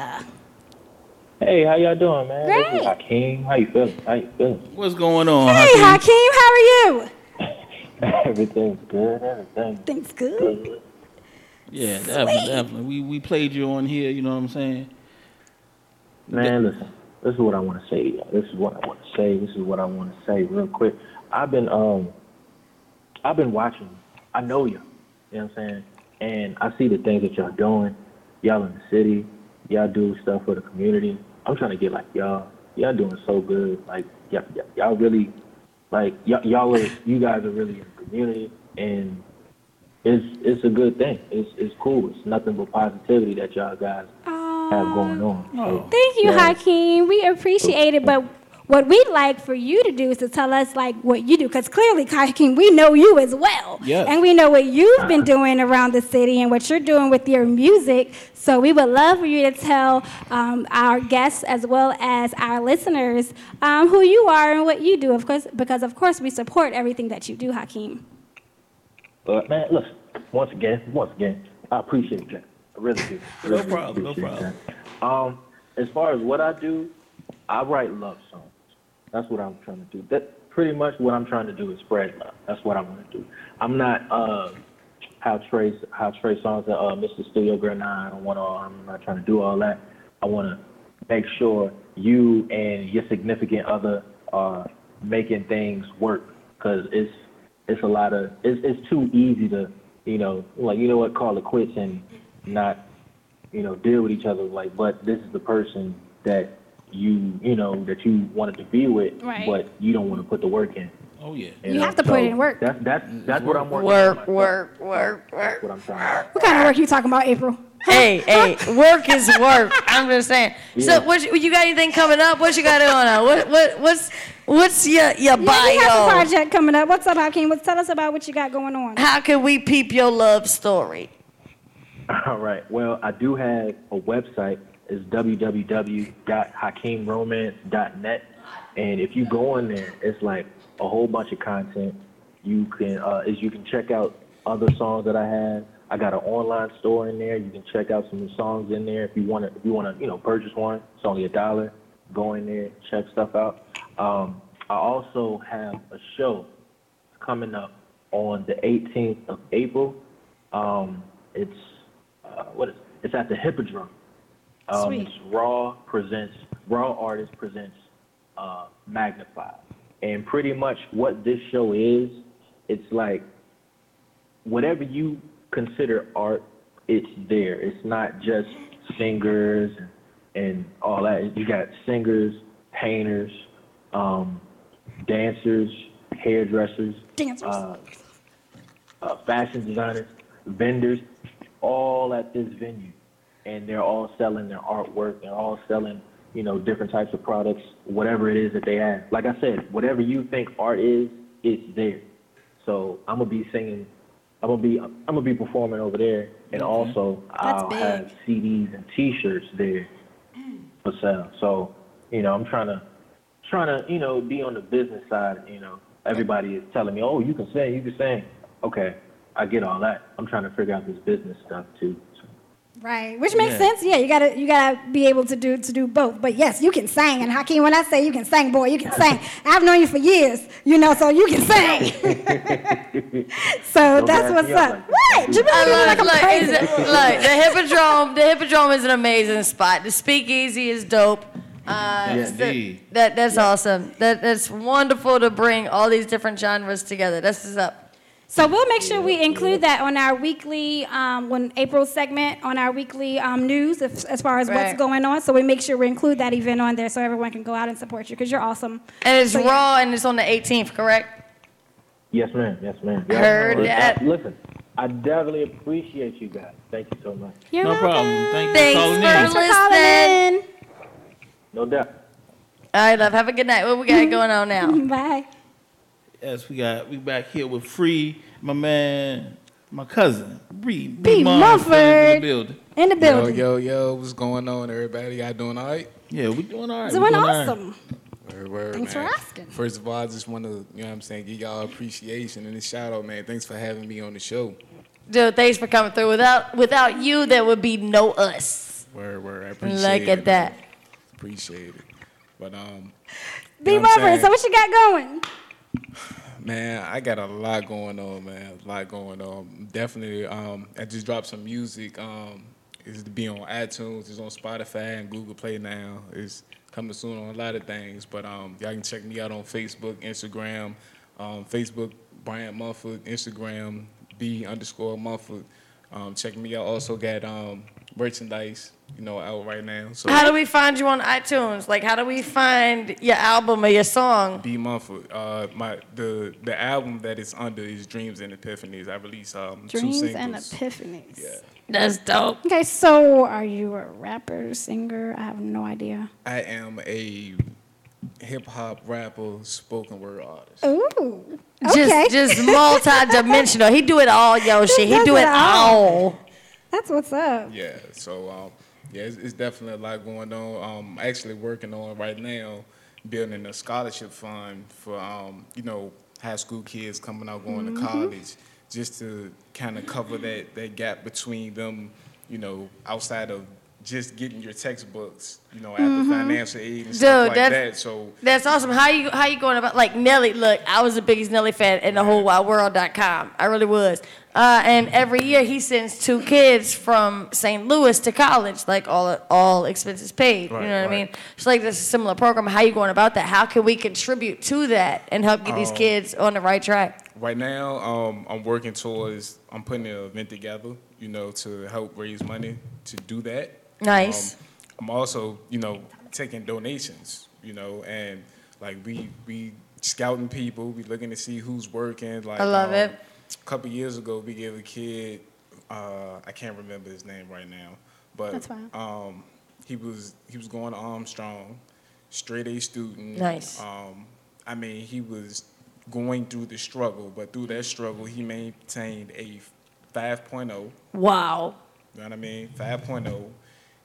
Hey, how y'all doing, man? This Great. is Hakeem. How you feeling? How you feeling? What's going on, Hey, Hakeem, how are you? (laughs) Everything's good. Everything. Things good. Yeah, definitely, definitely. We we played you on here. You know what I'm saying? Man, listen. This is what I want to say. This is what I want to say. This is what I want to say real quick. I've been um, I've been watching. I know you. You know what I'm saying? And I see the things that y'all doing. Y'all in the city. Y'all do stuff for the community. I'm trying to get like y'all. Y'all doing so good. Like y'all, y'all- y'all really, like y'all, y'all are. You guys are really in the community, and it's it's a good thing. It's it's cool. It's nothing but positivity that y'all guys have going on. So, Thank you, yeah. Hakeem. We appreciate it, but what we'd like for you to do is to tell us like what you do, because clearly, Hakeem, we know you as well, Yes. and we know what you've been doing around the city and what you're doing with your music. So we would love for you to tell um, our guests as well as our listeners um, who you are and what you do, of course, because of course we support everything that you do, Hakeem. But man, listen. Once again, once again, I appreciate that. I really do. I No problem, no problem. Um, as far as what I do, I write love songs. That's what I'm trying to do. That pretty much what I'm trying to do is spread love. That's what I want to do. I'm not uh, how Trey how Trey Songz that uh, Mr. Studio Girl. Nah, I don't want to. I'm not trying to do all that. I want to make sure you and your significant other are making things work because it's it's a lot of it's it's too easy to you know like you know what call it quits and not you know deal with each other like but this is the person that you you know that you wanted to be with Right. but you don't want to put the work in oh yeah You have to put in work. Mm, that's that's that's what I'm working Work, on work, work, work. that's what I'm trying What kind of work you talking about, April? Hey, (laughs) hey, work is work. I'm just saying. So, what you, you got anything coming up? What you got going on? What what what's what's your your Yeah, we have a project coming up. What's up, Hakeem? What's, tell us about what you got going on. How can we peep your love story? (laughs) All right. Well, I do have a website. It's www.hakimromance.net. And if you go on there, it's like a whole bunch of content. You can uh, is you can check out other songs that I have. I got an online store in there. You can check out some songs in there if you want to. If you want to, you know, purchase one, it's only a dollar. Go in there, check stuff out. Um, I also have a show coming up on the 18th of April. Um, it's uh, what is it's at the Hippodrome. Um, Raw presents Raw Artist presents uh, Magnified. And pretty much what this show is, it's like whatever you consider art, it's there. It's not just singers and, and all that. You got singers, painters, um, dancers, hairdressers, Dancers. uh, uh, fashion designers, vendors, all at this venue, and they're all selling their artwork. They're all selling, you know, different types of products, whatever it is that they have. Like I said, whatever you think art is, it's there. So I'm gonna be singing. I'm gonna be I'm gonna be performing over there, and also That's I'll big. have CDs and T-shirts there mm. for sale. So you know, I'm trying to trying to you know be on the business side. You know, everybody is telling me, oh, you can sing, you can sing. Okay, I get all that. I'm trying to figure out this business stuff too. Right, which makes Yeah. sense. Yeah, you gotta you gotta be able to do to do both. But yes, you can sing. And Hakeem, when I say you can sing, boy, you can sing. I've known you for years, you know, so you can sing. (laughs) so Don't that's what's up. up Right, you I better love like it. I'm Look, crazy. is it- look, the Hippodrome, the Hippodrome is an amazing spot. The Speakeasy is dope. Uh, Yes, so- indeed. that that's awesome. That that's wonderful to bring all these different genres together. That's what's up. So we'll make sure we include that on our weekly, um, when April segment on our weekly um, news if, as far as what's going on. So we make sure we include that event on there so everyone can go out and support you because you're awesome. And it's So, yeah. raw and it's on the 18th, correct? Yes, ma'am. Yes, ma'am. Heard Listen, that. Listen, I definitely appreciate you guys. Thank you so much. You're no problem. Thank you Thanks for calling for in. For calling in. No doubt. All right, love. Have a good night. What we got (laughs) going on now? Bye. Yes, we got we back here with Free, my man, my cousin, Bree B. Mumford in the building. In the building. Yo, yo, yo, what's going on, everybody? Y'all doing all right? Yeah, we doing all right. Doing awesome. Word, word, Thanks man. for asking. First of all, I just want to, you know what I'm saying, give y'all appreciation and a shout out, man. Thanks for having me on the show. Dude, thanks for coming through. Without without you, there would be no us. Word, word. I appreciate Look it. at that. man. Appreciate it. But, um, B. you know Mumford, so what you got going? Man, I got a lot going on, man. A lot going on. Definitely, um, I just dropped some music. Um, it's to be on iTunes, it's on Spotify and Google Play now. It's coming soon on a lot of things. But um, y'all can check me out on Facebook, Instagram, um, Facebook Bryant Mumford, Instagram B underscore Mumford. Um, check me out. Also got um, merchandise, you know, out right now. So How do we find you on iTunes? Like, how do we find your album or your song? B Mumford. Uh, my the the album that it's under is Dreams and Epiphanies. I released um, two Dreams singles. and Epiphanies. Yeah. That's dope. Okay, so are you a rapper, singer? I have no idea. I am a hip hop rapper, spoken word artist. Ooh. Okay. Just just multi-dimensional. He do it all, yo shit. He do it it all. That's what's up. Yeah, so um, yeah, it's, it's definitely a lot going on. Um, actually working on right now, building a scholarship fund for um, you know high school kids coming out going Mhm. to college, just to kind of cover that that gap between them, you know, outside of just getting your textbooks, you know, after Mhm. financial aid and Dude, stuff like that's- that. So That's awesome. How you how you going about like Nelly? Look, I was the biggest Nelly fan in the whole wide world.com. I really was. Uh, and every year he sends two kids from St. Louis to college, like all all expenses paid. Right, you know what I mean? It's like this is a similar program. How you going about that? How can we contribute to that and help get these Um, kids on the right track? Right now, um, I'm working towards I'm putting an event together, you know, to help raise money to do that. Nice. Um, I'm also, you know, taking donations, you know, and like we we scouting people, we looking to see who's working. Like I love um, it. A couple years ago, we gave a kid, uh, I can't remember his name right now, but That's fine. um, he was he was going to Armstrong, straight A student. Nice. Um, I mean, he was going through the struggle, but through that struggle, he maintained a 5.0. Wow. You know what I mean? 5.0.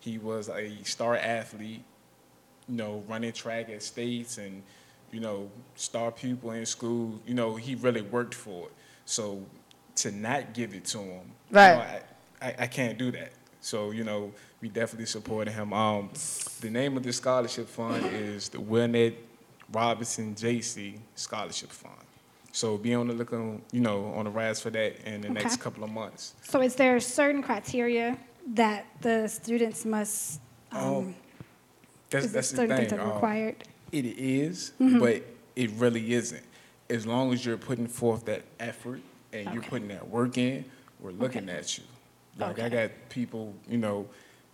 He was a star athlete, you know, running track at states and, you know, star pupil in school. You know, he really worked for it. So to not give it to him, you Right. know, I, I, I can't do that. So, you know, we definitely supported him. Um, the name of the scholarship fund is the Willnet Robinson JC Scholarship Fund. So be on the lookout, you know, on the rise for that in the next couple of months. So is there certain criteria that the students must? Um, Um, That's that's the thing. um, required? It is, Mhm. but it really isn't. As long as you're putting forth that effort and you're putting that work in, we're looking at you. Like I got people, you know,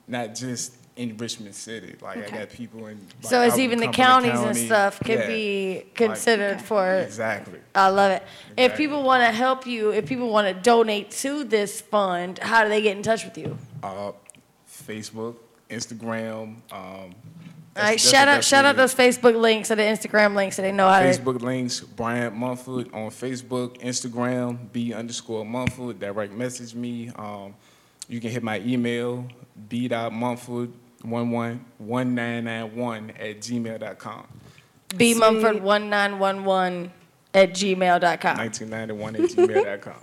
not just in Richmond City. Like Okay. I got people in. like, So it's even the counties and stuff could Yeah. be considered for. Exactly. I love it. If people want to help you, if people want to donate to this fund, how do they get in touch with you? Uh, Facebook, Instagram. Um, All right, shout out, shout out those Facebook links or the Instagram links so they know how to. Facebook links, Bryant Mumford on Facebook, Instagram, B underscore Mumford. Direct message me. Um, you can hit my email, b.mumford111991 at gmail.com. B Mumford one nine one one at gmail.com. 1991 at gmail.com. (laughs)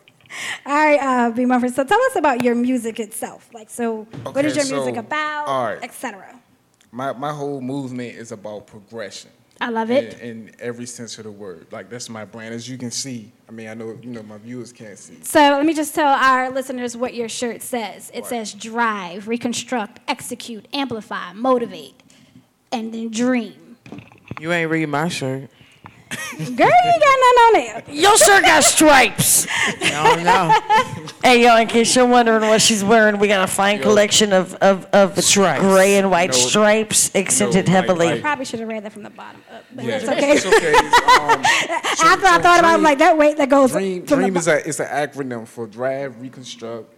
All right, uh, B. Mumford. So tell us about your music itself. Like, so what is Okay, your music so, about, all right. etc. My, my whole movement is about progression. I love it. In, in every sense of the word. Like, that's my brand. As you can see, I mean, I know, you know, my viewers can't see. So let me just tell our listeners what your shirt says. It says drive, reconstruct, execute, amplify, motivate, and then dream. You ain't read my shirt. Girl, you ain't got nothing on it. Your shirt got stripes. No, no. (laughs) Hey, yo, in case you're wondering what she's wearing, we got a fine collection of, of, of Stripes. gray and white No. stripes accented No, like- heavily. like- Probably should have read that from the bottom up. But Yeah, it's okay. it's okay. Um, so- (laughs) After I so thought about it, I'm dream- like, that wait, that goes Dream, from dream the is a it's an acronym for drive, reconstruct,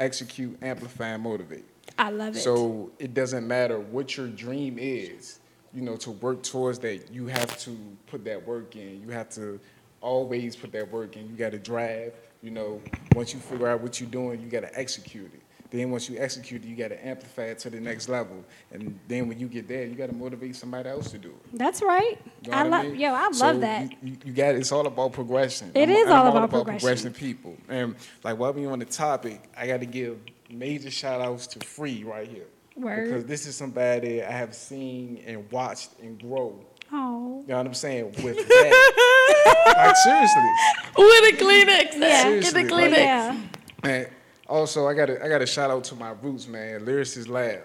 execute, amplify, and motivate. I love it. So it doesn't matter what your dream is, you know, to work towards that, you have to put that work in. You have to always put that work in. You got to drive, you know, once you figure out what you're doing, you got to execute it. Then once you execute it, you got to amplify it to the next level. And then when you get there, you got to motivate somebody else to do it. That's right. You know I love, mean? yo, I So love that. You, you, got it's all about progression. It I'm, is I'm all about progression. people. And like while we're on the topic, I got to give major shout outs to Free right here. Word. Because this is somebody I have seen and watched and grow. Oh. You know what I'm saying? With that. (laughs) like seriously. With a Kleenex. Yeah. Get Seriously, the like- Kleenex. Yeah. And also I gotta I gotta shout out to my roots, man. Lyricist Lab.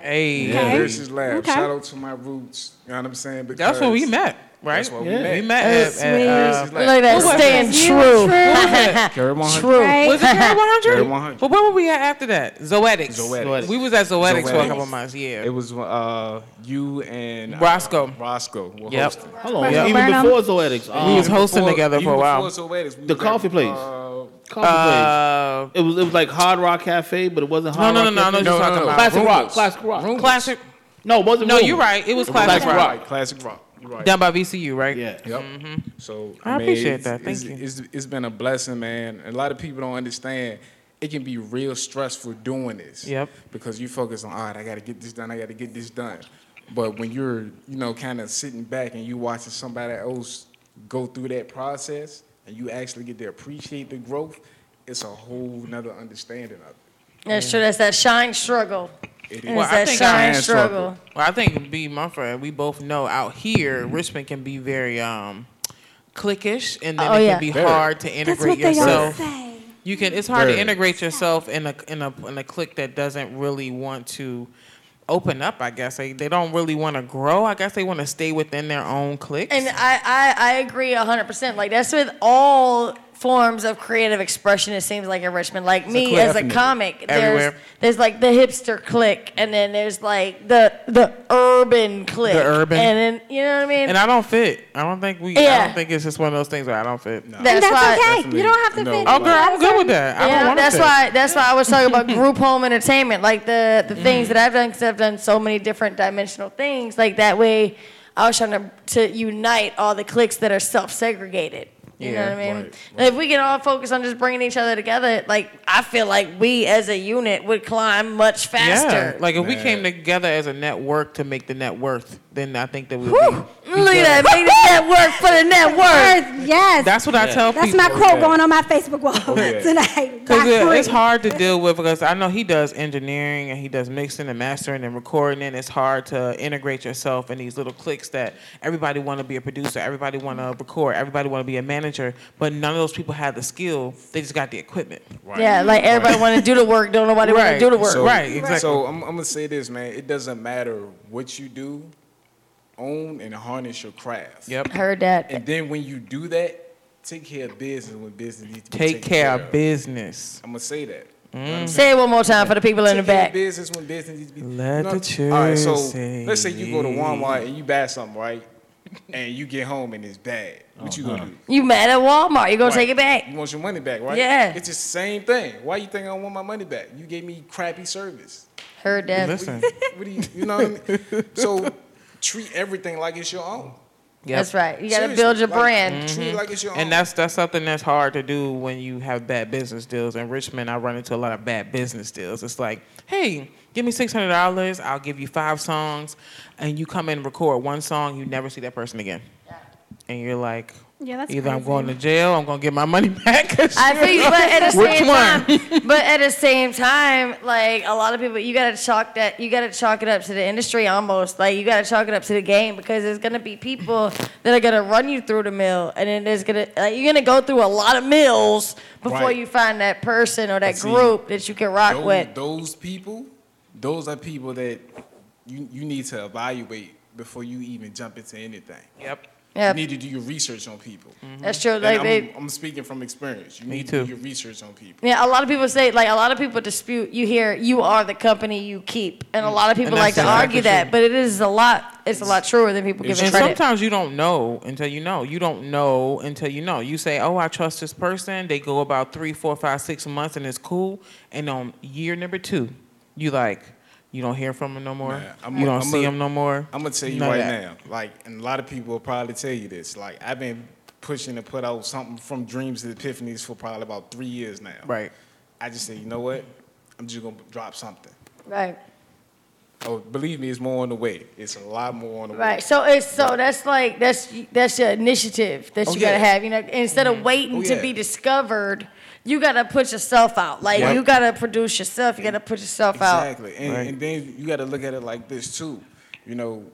Hey. Yeah, Okay. Lyricist Lab. Okay. Shout out to my roots. You know what I'm saying? Because That's where we met, right? That's where we Yeah. met. We met That's at, at uh, Lyricist Look Lab. at that, Who staying true. (laughs) true. Carry 100. True. Right. Was it Carry 100? Carry 100. But where were we at after that? Zoetics. Zoetics. We was at Zoetics for a Zoetics. couple months. Yeah. It was uh, you and uh, Roscoe. Roscoe were Yep. hosting. Hold on. Yeah. Even Burnham. before Zoetics. we was um, hosting Before- together for a while. before Zoetics, we The coffee at, place. Uh, coffee Uh, place. It was it was like Hard Rock Cafe, but it wasn't no, Hard no, Rock no, no, no, Cafe. you're talking about Classic Rock. Classic Rock. Classic. No, it wasn't No, Rumors. you're right. It was It Classic Classic Rock. Rock. Right, Classic Rock. You're right. Down by VCU, right? Yeah. Yep. Mm-hmm. So I mean, appreciate that. Thank it's, you. It's, it's been a blessing, man. A lot of people don't understand. It can be real stressful doing this. Yep. Because you focus on, all right, I got to get this done. I got to get this done. But when you're, you know, kind of sitting back and you watching somebody else go through that process, and you actually get to appreciate the growth, it's a whole nother understanding of it. That's true. That's that shine struggle. It And Well, it's I that think shine I- struggle. Well, I think B Mumford, we both know out here, Richmond can be very um cliquish, and then Oh, it yeah. can be Very. hard to That's integrate what they all yourself. say. You can. It's hard to integrate yourself in a in a in a clique that doesn't really want to open up. I guess they they don't really want to grow. I guess they want to stay within their own clique. And I, I, I agree 100%. Like, that's with all forms of creative expression, it seems like in Richmond. Like, me clique. as a comic, Everywhere. there's, there's like the hipster clique, and then there's like the the urban clique. The urban. And then, you know what I mean? And I don't fit. I don't think we. Yeah. I don't think it's just one of those things where I don't fit. And that's, that's why. okay. Definitely. You don't have to No. fit. Oh, girl, I'm good with that. I don't Yeah, that's fit. why. That's why I was talking about (laughs) group home entertainment, like the the Mm-hmm. things that I've done, because I've done so many different dimensional things. Like that way, I was trying to to unite all the cliques that are self segregated. You know what I mean? right, If we can all focus on just bringing each other together, like I feel like we as a unit would climb much faster. Yeah, like if we came together as a network to make the net worth, then I think that we would Whew. be. Look at that, make the network for the network. Earth, yes. That's what I tell That's people. my quote going on my Facebook wall oh, yeah. (laughs) tonight. (laughs) Because it, it's hard to deal with because I know he does engineering and he does mixing and mastering and recording and it's hard to integrate yourself in these little cliques that everybody want to be a producer, everybody want to record, everybody want to be a manager, but none of those people have the skill. They just got the equipment. Right. Yeah, like everybody want to do the work, don't nobody want to do the work. So, Right, exactly. So I'm, I'm gonna say this, man. It doesn't matter what you do. Own and harness your craft. Yep. Heard that. And then when you do that, take care of business when business needs to be Take taken care care of business. I'm gonna say that. Mm. Say it one more time for the people in the Take care of back. Business when business needs to be. Let you know, the church All right, so say let's say you go to Walmart and you buy something, right? And you get home and it's bad. What you gonna uh-huh. do? You mad at Walmart? You gonna Right. take it back? You want your money back, right? Yeah. It's the same thing. Why you think I want my money back? You gave me crappy service. Heard that. Listen. What do you, you know what I mean? So treat everything like it's your own. Yep. That's right. You gotta build your like, brand. Treat it mm-hmm. like it's your own. And that's that's something that's hard to do when you have bad business deals. In Richmond, I run into a lot of bad business deals. It's like, hey, give me six hundred dollars. I'll give you five songs, and you come in and record one song. You never see that person again, and you're like, Yeah, that's either I'm going to jail, I'm gonna get my money (laughs) back. I feel you, but at the same time, but at the same time, like a lot of people, you gotta chalk that, you gotta chalk it up to the industry almost. Like you gotta chalk it up to the game because there's gonna be people that are gonna run you through the mill, and then there's gonna, like, you're gonna go through a lot of mills before Right. you find that person or that see, group that you can rock those, with. Those people, those are people that you, you need to evaluate before you even jump into anything. Yep. Yep. You need to do your research on people. Mm-hmm. That's true, And like I'm, they- I'm speaking from experience. You Me need too. to do your research on people. Yeah, a lot of people say like a lot of people dispute. You hear you are the company you keep, and a mm. lot of people like to that's argue that, but it is a lot. It's a lot truer than people give it and credit. sometimes you don't know until you know. You don't know until you know. You say, "Oh, I trust this person." They go about three, four, five, six months, and it's cool. And on year number two, you like, you don't hear from them no more. I'm- you don't I'm see a- them no more. I'm gonna tell you None right now, like, and a lot of people will probably tell you this. Like, I've been pushing to put out something from dreams to epiphanies for probably about three years now. Right. I just say, you know what? I'm just gonna drop something. Right. Oh, believe me, it's more on the way. It's a lot more on the way. Right. So it's so that's like that's that's your initiative that Oh, you gotta have. You know, instead of mm-hmm. waiting Oh, to be discovered, you gotta put yourself out. Like Right. you gotta produce yourself. You gotta put yourself out. Exactly. And, and then you got to look at it like this too. You know,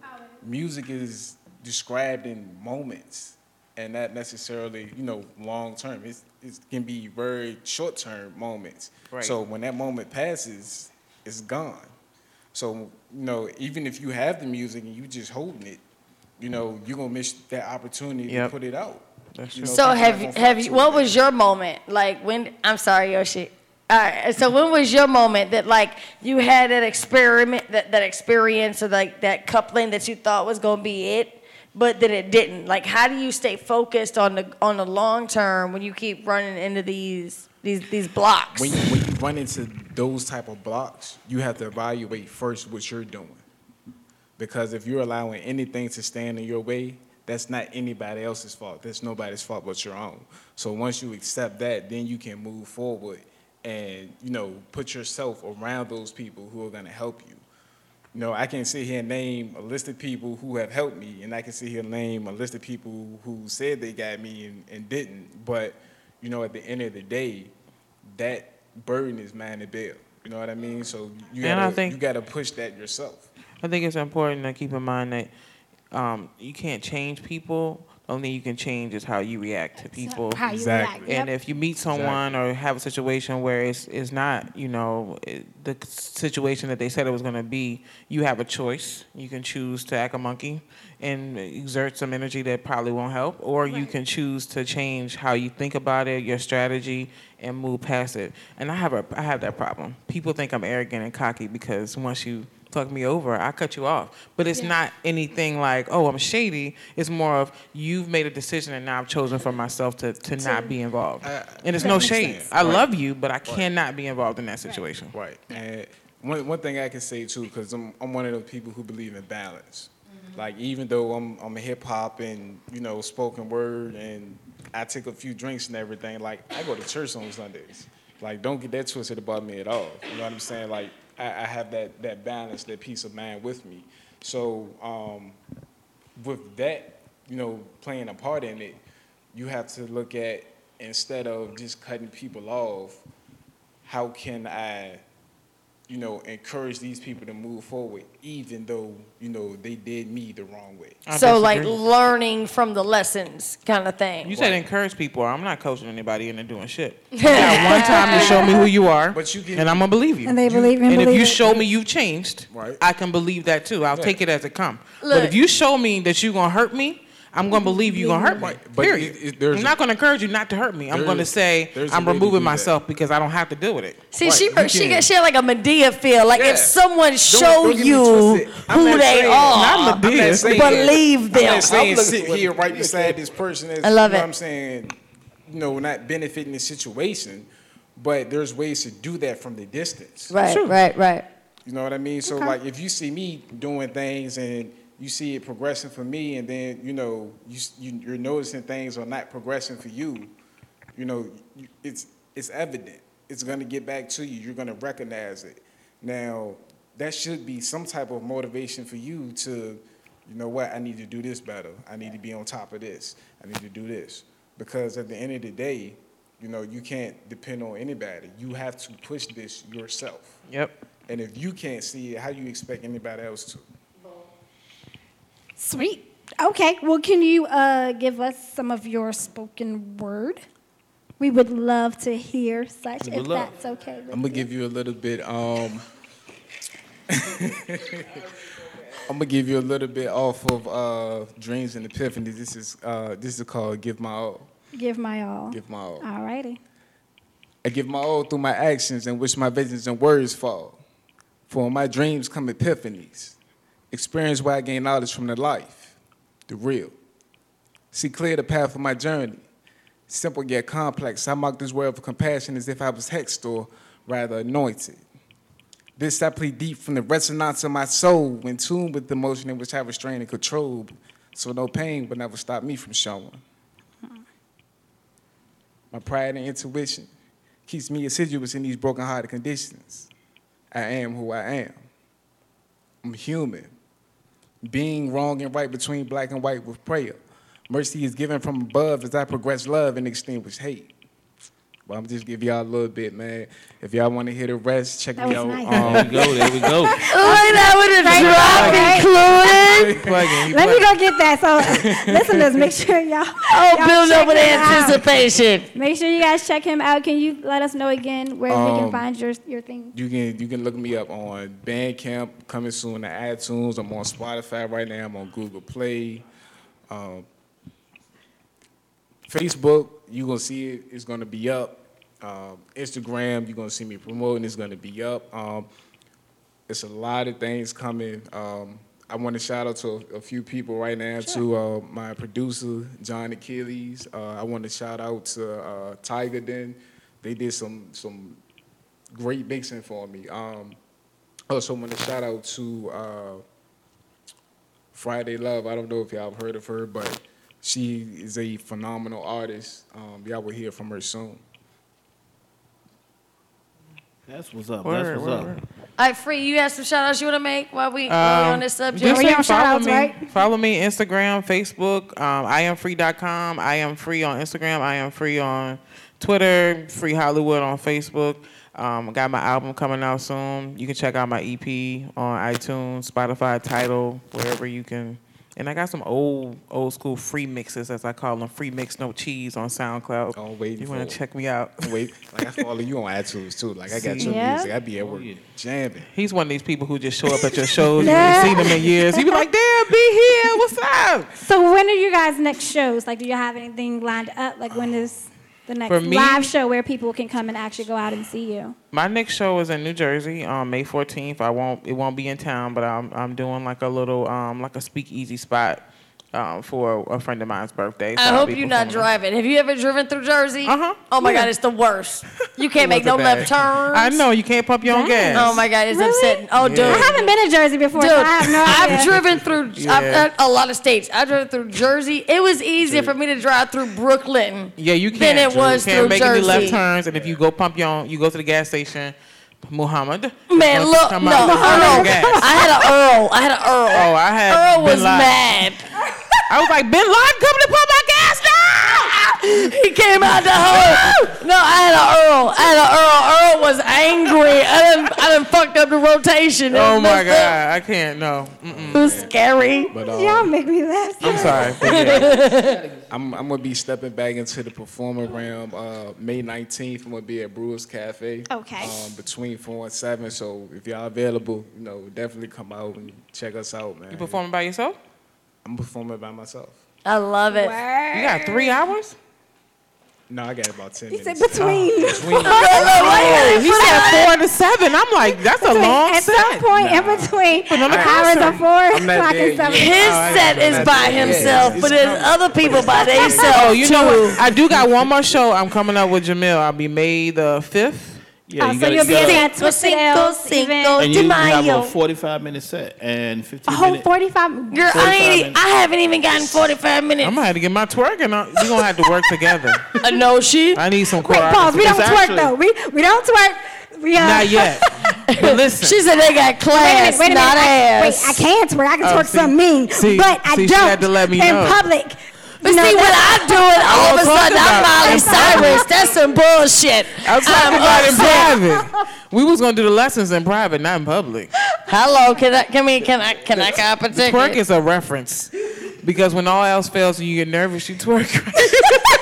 music is described in moments and not necessarily, you know, long term. It's, it can be very short term moments. Right. So when that moment passes, it's gone. So, you know, even if you have the music and you just holding it, you know, you're going to miss that opportunity Yep. to put it out. That's You know, So have you have you? What was your moment? Like when? I'm sorry, Yoshi. All right. So when was your moment that like you had that experiment, that that experience, or like that coupling that you thought was gonna be it, but that it didn't? Like how do you stay focused on the on the long term when you keep running into these these these blocks? when you, when you run into those type of blocks, you have to evaluate first what you're doing. Because if you're allowing anything to stand in your way, that's not anybody else's fault. That's nobody's fault but your own. So once you accept that, then you can move forward and, you know, put yourself around those people who are going to help you. You know, I can sit here and name a list of people who have helped me, and I can sit here and name a list of people who said they got me and, and didn't. But, you know, at the end of the day, that burden is mine to bear. You know what I mean? So you gotta, think- you gotta push that yourself. I think it's important to keep in mind that um, you can't change people. The only thing you can change is how you react to people. how you Exactly. react, And yep. if you meet someone or have a situation where it's, it's not, you know, it, the situation that they said it was going to be, you have a choice. You can choose to act a monkey and exert some energy that probably won't help, or you can choose to change how you think about it, your strategy, and move past it. And I have a I have that problem. People think I'm arrogant and cocky because once you fuck me over, I cut you off. But it's not anything like, oh, I'm shady. It's more of you've made a decision and now I've chosen for myself to, to not be involved. and it's no understand. shade. I Right. love you, but I cannot be involved in that situation. Right. And one, one thing I can say too, because I'm, I'm one of those people who believe in balance. Mm-hmm. Like even though I'm I'm a hip hop and you know spoken word and I take a few drinks and everything, like I go to church on Sundays. Like don't get that twisted about me at all. You know what I'm saying? Like I, I have that that balance, that peace of mind with me. So um, with that, you know, playing a part in it, you have to look at instead of just cutting people off, how can I you know, encourage these people to move forward, even though you know they did me the wrong way. So like learning from the lessons kind of thing. You said encourage people. I'm not coaching anybody into doing shit. (laughs) You got one time to show me who you are, But you can- and I'm gonna believe you. And they believe and And if you it. show me you've changed, Right. I can believe that too. I'll Yeah. take it as it come. But if you show me that you're gonna hurt me, I'm gonna believe you're gonna hurt me. but Period. it- it- there's I'm not gonna encourage you not to hurt me. I'm gonna say there's a I'm removing do that. myself because I don't have to deal with it. See, Right, she you she can. got she had like a Madea feel. Like Yeah. if someone Don't- show don't you who they saying- are, I'm not saying- believe I'm them. not saying I'm looking sit here right beside this person. As, I love you know it. what I'm saying, you know, not benefiting the situation, but there's ways to do that from the distance. Right, right, right. You know what I mean? So Okay. like if you see me doing things and you see it progressing for me, and then you know you, you you're noticing things are not progressing for you, you know you- it's it's evident. It's gonna get back to you. You're gonna recognize it. Now that should be some type of motivation for you to, you know what? I need to do this better. I need to be on top of this. I need to do this because at the end of the day, you know you can't depend on anybody. You have to push this yourself. Yep. And if you can't see it, how do you expect anybody else to? Sweet. Okay. Well, can you uh, give us some of your spoken word? We would love to hear such, if love. that's okay. with I'm gonna give you a little bit. Um, (laughs) I'm gonna give you a little bit off of uh, Dreams and Epiphanies. This is uh, this is called Give My All. Give my all. Give my all. All righty. I give my all through my actions and wish my visions and words fall. For in my dreams come epiphanies. Experience where I gain knowledge from the life, the real. See clear the path of my journey. Simple yet complex. I mark this world for compassion as if I was hexed or rather anointed. This I plead deep from the resonance of my soul, in tune with the emotion in which I restrain and control. So no pain will never stop me from showing. My pride and intuition keeps me assiduous in these broken-hearted conditions. I am who I am. I'm human. Being wrong and right between black and white with prayer. Mercy is given from above as I progress love and extinguish hate. But I'm just give y'all a little bit, man. If y'all want to hear the rest, check That me out. nice. um, There we go, there we go. (laughs) Look at that with a drop included. Let me go get that. So, (laughs) listeners, make sure y'all. Oh, y'all build check up with him out. anticipation. Make sure you guys check him out. Can you let us know again where we can Um, find your your thing? You can you can look me up on Bandcamp, coming soon to iTunes. I'm on Spotify right now. I'm on Google Play. Um, Facebook, you gonna see it. It's gonna be up. Um, Instagram, you're gonna see me promoting. It's gonna be up. Um, it's a lot of things coming. Um, I want to shout out to a, a few people right now. To uh, my producer John Achilles. Uh, I want to shout out to uh, Tiger Den. They did some some great mixing for me. Um, also want to shout out to uh, Friday Love. I don't know if y'all have heard of her, but she is a phenomenal artist. Um, y'all will hear from her soon. That's what's up. Word, That's what's word, up. word. All right, free. You have some shout outs you want to make while we, while we on Um, this subject? just say follow me. Follow me Instagram, Facebook, um, iamfree.com. I am free on Instagram. I am free on Twitter. Free Hollywood on Facebook. Um, I got my album coming out soon. You can check out my EP on iTunes, Spotify, Tidal, wherever you can. And I got some old old school free mixes, as I call them, free mix no cheese on SoundCloud. Oh, wait. You want to check me out? Wait, like I follow you on iTunes too. Like I got See? your Yeah. music. I be at oh, work jamming. He's one of these people who just show up at your shows. You haven't seen him in years. He be like, "Damn, be here. What's up?" So when are you guys next shows? Like, do you have anything lined up? Like, when is the next For me- live show where people can come and actually go out and see you? My next show is in New Jersey on May 14th. I won't. It won't be in town, but I'm I'm doing like a little um like a speakeasy spot um for a friend of mine's birthday. So I hope you're not driving. Have you ever driven through Jersey? Uh-huh. Oh my Yeah. God, it's the worst. You can't make no wasn't left turns. I know you can't pump your own gas. Oh my God, it's upsetting. Oh, dude. I haven't been to Jersey before, Dude, so I have no idea. I've driven through I've, Yeah. uh, a lot of states. I drove through Jersey. It was easier for me to drive through Brooklyn. Yeah, you can't. Than it was you can't through make Jersey. any left turns, and if you go pump your own, you go to the gas station. Muhammad. Man, Once you look, come no, out, no, you no. gas. I had an Earl. I had an Earl. Oh, I had Earl Bin was Laden. mad. I was like, Bin Laden coming to pump my gas now. (laughs) He came out the hole. No, I had an Earl. I had an Earl. Earl was angry. I done, I done fucked up the rotation. Oh my messed up. god, I can't. No. Mm-mm. It was scary. But, uh, Y'all make me laugh. I'm sorry. but yeah. (laughs) I'm, I'm gonna be stepping back into the performer realm. Uh, May 19th, I'm gonna be at Brewers Cafe. Okay. Um, between four and seven. So if y'all available, you know, definitely come out and check us out, man. You performing by yourself? I'm performing by myself. I love it. You got three hours? No, I got about ten He minutes. said between. between. Oh, he (laughs) said four to seven. I'm like, that's a long At set. some point in between on the hours concert. of four I'm o'clock and seven. yet. His Oh, set is by there. himself, Yeah, but there's other people by (laughs) themselves Oh, you know what? I do got one more show. I'm coming up with Jamil. I'll be May the fifth. Yeah, Oh, you so gotta- you'll be you at gotta- that Twisted L event. and you, you have a 45 minute set and 15 A whole minute. 45. Girl, I, 45 ain't, minutes. I haven't even gotten 45 minutes. I'm gonna have to get my twerking on. We're gonna have to work together. (laughs) I know she. I need some Wait, pause. We don't It's twerk actually- though. We we don't twerk. We uh, Not yet. (laughs) But listen. She said they got class, Wait a minute, wait a not minute. I, wait, ass. I can't twerk. I can Oh, twerk see- something mean, see- but I see, don't had to let me in know. public. But know, see, when I that's- do it, all of a I'm sudden I'm Miley Cyrus. That's some bullshit. I'm talking about in private. We was gonna do the lessons in private, not in public. Hello, can I? Can we? Can I? Can I cop a ticket? Twerk is a reference because when all else fails and you get nervous, you twerk. (laughs)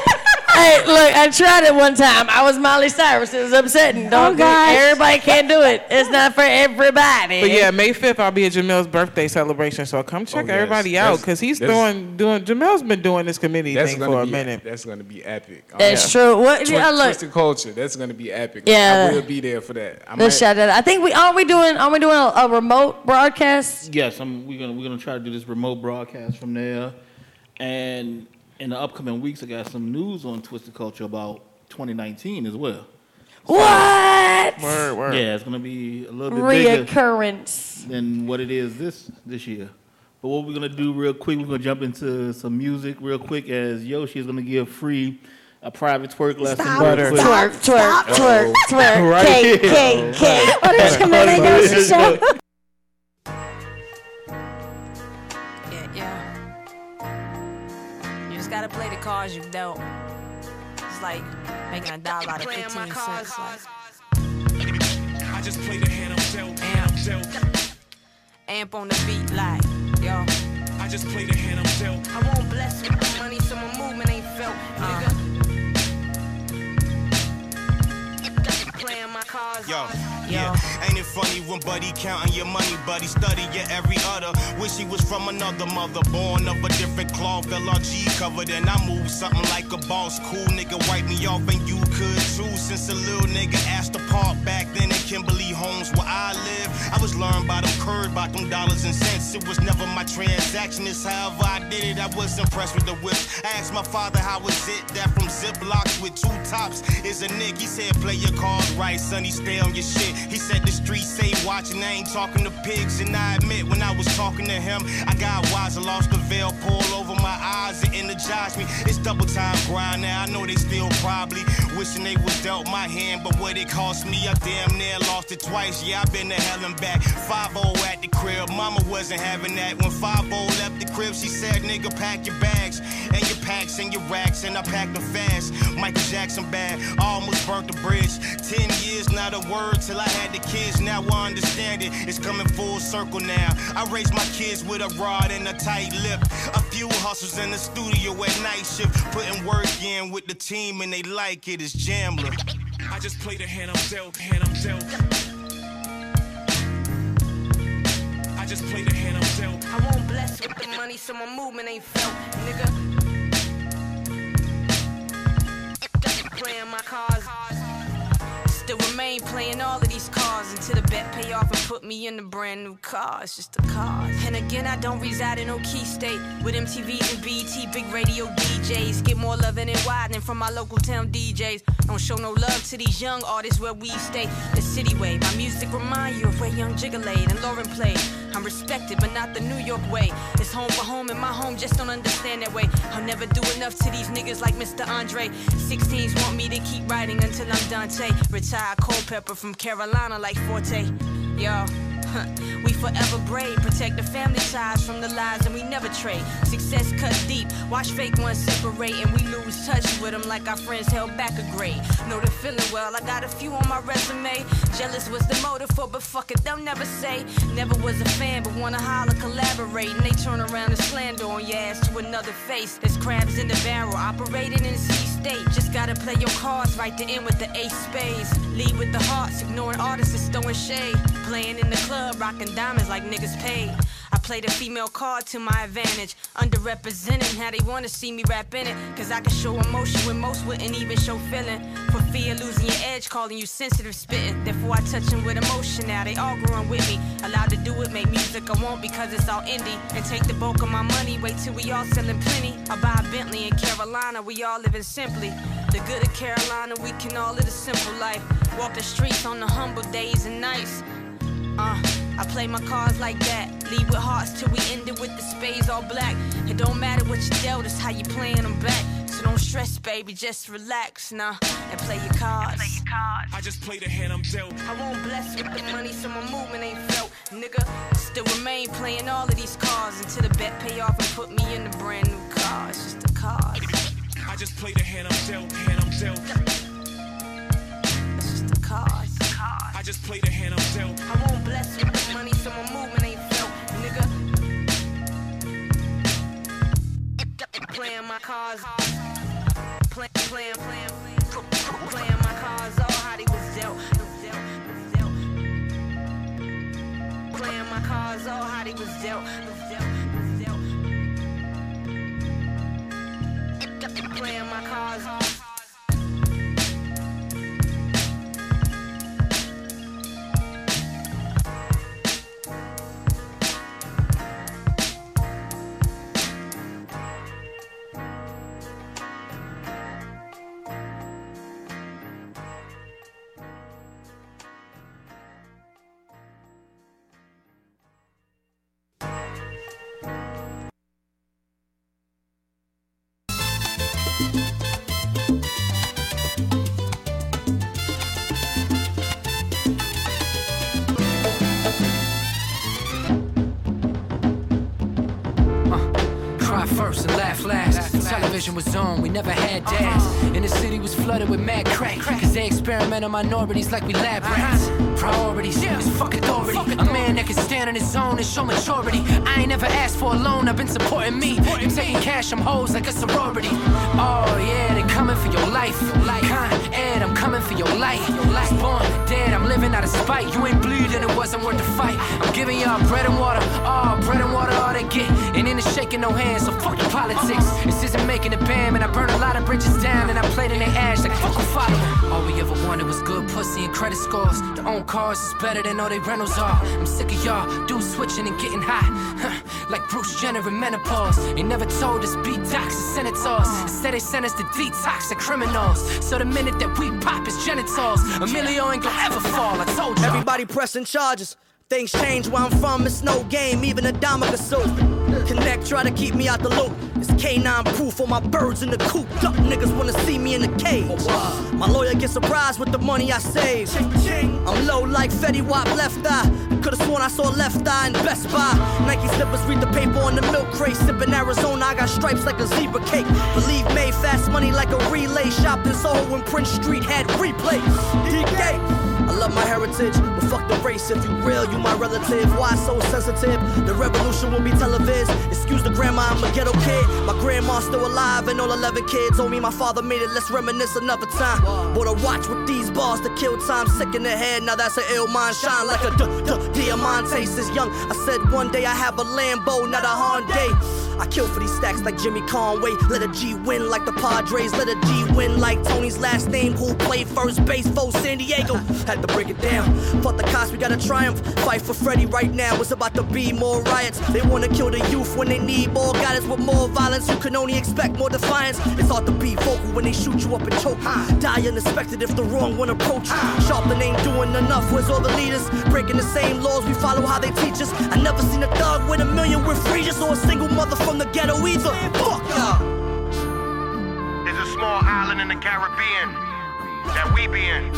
Hey, look, I tried it one time. I was Miley Cyrus. It was upsetting. Don't Oh, gosh. everybody can't do it. It's not for everybody. But yeah, May fifth I'll be at Jamil's birthday celebration, so come check Oh, yes. everybody out because he's doing doing. Jamil's been doing this committee That's thing for a be minute. That's gonna be epic. Um, That's true. What? Twi- yeah, look, Twisted culture. That's gonna be epic. Yeah. I will be there for that. I let's might- shout that. out. I think we aren't we doing aren't we doing a, a remote broadcast? Yes, I'm, we're gonna we're gonna try to do this remote broadcast from there, and in the upcoming weeks, I got some news on Twisted Culture about 2019 as well. What? Word, word. Yeah, it's gonna be a little bit bigger Reoccurrence. than what it is this this year. But what we're gonna do real quick, we're gonna jump into some music real quick as Yoshi is gonna give free a private twerk lesson. Stop, real Butter. quick. Twerk, twerk, twerk, oh. twerk. (laughs) Right Cake, here. cake, cake. Oh, there's Camilla Yoshi show. Just gotta play the cards you dealt. It's like making a dollar out of 15 cents. Like, I just play the hand I'm dealt, hand I'm dealt. amp on the beat, like, yo. I just play the hand I'm dealt. I won't bless with money, so my movement ain't felt, nigga. Uh. Playing my cards. Yo, Yo. Yeah. Ain't it funny when buddy counting your money, buddy study your every other. Wish he was from another mother, born of a different cloth. LRG covered, and I move something like a boss. Cool nigga, wipe me off, and you could too. Since a little nigga asked to park back then in Kimberly Homes where I live, I was learned by them curd, by them dollars and cents. It was never my transaction. It's however I did it. I was impressed with the whips. I asked my father how was it that from Ziplocs with two tops is a nick. He said play your cards right, sonny, stay on your shit. He said the streets say watching, I ain't talking to pigs. And I admit when I was talking to him, I got wise, I lost the veil, pull over my eyes, it energized me. It's double time grind now. I know they still probably wishing they was dealt my hand, but what it cost me, I damn near lost it twice. Yeah, i been to hell and back. 5 at the crib, mama wasn't having that. When 5 left the crib, she said, nigga, pack your bags and your packs and your racks, and I packed them fast. Michael Jackson bad, I almost burnt the bridge. Ten years, not a word till I had the kids. Now I understand it, it's coming full circle now. I raised my kids with a rod and a tight lip. A few hustles in the studio at night shift, putting work in with the team, and they like it. It's Jamler. I just play the hand I'm dealt, hand I'm dealt. I just play the hand I'm dealt. I won't bless with the money, so my movement ain't felt, nigga. Playing my cards. Still remain playing all of these cards until the bet pay off and put me in a brand new car. It's just a car. And again, I don't reside in no key state with MTVs and BT, big radio DJs. Get more in it widening from my local town DJs. Don't show no love to these young artists where we stay. The city way. My music remind you of where Young Jigga laid and Lauren played. I'm respected, but not the New York way. It's home for home, and my home just don't understand that way. I'll never do enough to these niggas like Mr. Andre. 16s want me to keep writing until I'm Dante. Retired Culpepper from Carolina like Forte. Yo. (laughs) We forever brave, protect the family ties from the lies, and we never trade. Success cut deep, watch fake ones separate, and we lose touch with them like our friends held back a grade. Know the feeling well. I got a few on my resume. Jealous was the motive for, but fuck it, they'll never say. Never was a fan, but wanna holler, collaborate. And they turn around and slander on your ass to another face. There's crabs in the barrel, operating in sea state. Just gotta play your cards right to end with the ace spades. Lead with the hearts, ignoring artists that's throwing shade. Playing in the club, rocking diamonds like niggas paid. I play the female card to my advantage. Underrepresented, how they wanna see me rap in it. Cause I can show emotion when most wouldn't even show feeling. For fear of losing your edge, calling you sensitive spitting. Therefore, I touch 'em with emotion now. They all growing with me. Allowed to do it, make music I want because it's all indie. And take the bulk of my money, wait till we all selling plenty. I buy a Bentley in Carolina, we all living simply. The good of Carolina, we can all live a simple life. Walk the streets on the humble days and nights. Uh, I play my cards like that. Lead with hearts till we end it with the spades all black. It don't matter what you dealt, it's how you playing them back. So don't stress, baby, just relax now and play your cards. I just play the hand I'm dealt. I won't bless with the money, so my movement ain't felt. Nigga, still remain playing all of these cards until the bet pay off and put me in a brand new car. It's just a car. I just play the hand I'm dealt, hand I'm dealt. It's just a card. I just play the hand I'm dealt. I won't bless you with money, so my movement ain't felt. Nigga, playing my cards. Play, playing, playing, playing my cards. Oh, how they was dealt. Playing my cards. Oh, how they was dealt. Playing my cards. Was on, we never had dads. And the city was flooded with mad crack. Cause they experiment on minorities like we lab rats. Priorities is fuck authority. A man that can stand on his own and show maturity. I ain't never asked for a loan, I've been supporting me. You taking cash, I'm hoes like a sorority. Oh yeah, they coming for your life. Con Ed, I'm spite. You ain't bleeding, it wasn't worth the fight. I'm giving y'all bread and water. Oh, bread and water, all they get. And in the shaking no hands, so fuck your politics. This isn't making a bam, and I burn a lot of bridges down, and I played in the ash like fuck who follow. All we ever wanted was good pussy and credit scores. Their own cars is better than all they rentals are. I'm sick of y'all dudes switching and getting high. like Bruce Jenner in menopause. They never told us be docs and senators. Instead, they sent us to detox the criminals. So the minute that we pop his genitals, Emilio ain't gonna ever fall. I told you. Everybody pressing charges. Things change where I'm from, it's no game, even a dime of suit. Connect, try to keep me out the loop. It's K9 proof on my birds in the coop. Duck niggas wanna see me in the cage. My lawyer gets surprised with the money I save. I'm low like Fetty Wap left eye. Could've sworn I saw left eye in Best Buy. Nike slippers read the paper on the milk crate. Sipping Arizona, I got stripes like a zebra cake. Believe made fast money like a relay. Shopped in Soho when Prince Street had replays. DK. I love my heritage, but fuck the race. If you real, you my relative. Why so sensitive? The revolution will be televised. Excuse the grandma, I'm a ghetto kid. My grandma's still alive, and all 11 kids owe me. My father made it. Let's reminisce another time. Bought a watch with these bars to kill time. Sick in the head, now that's an ill mind. Shine like a duh, duh, diamante. Since young, I said one day I have a Lambo, not a Hyundai. I kill for these stacks like Jimmy Conway. Let a G win like the Padres. Let a G win like Tony's last name, who played first base for San Diego. Had to break it down. Fuck the cops, we gotta triumph. Fight for Freddie right now. It's about to be more riots. They wanna kill the youth when they need more guidance with more violence. You can only expect more defiance. It's hard to be vocal when they shoot you up and choke. Die unexpected if the wrong one approach. Sharpton ain't doing enough. Where's all the leaders? Breaking the same laws, we follow how they teach us. I never seen a thug with a million with Regis or a single mother from the ghetto either. Fuck. There's a small island in the Caribbean that we be in.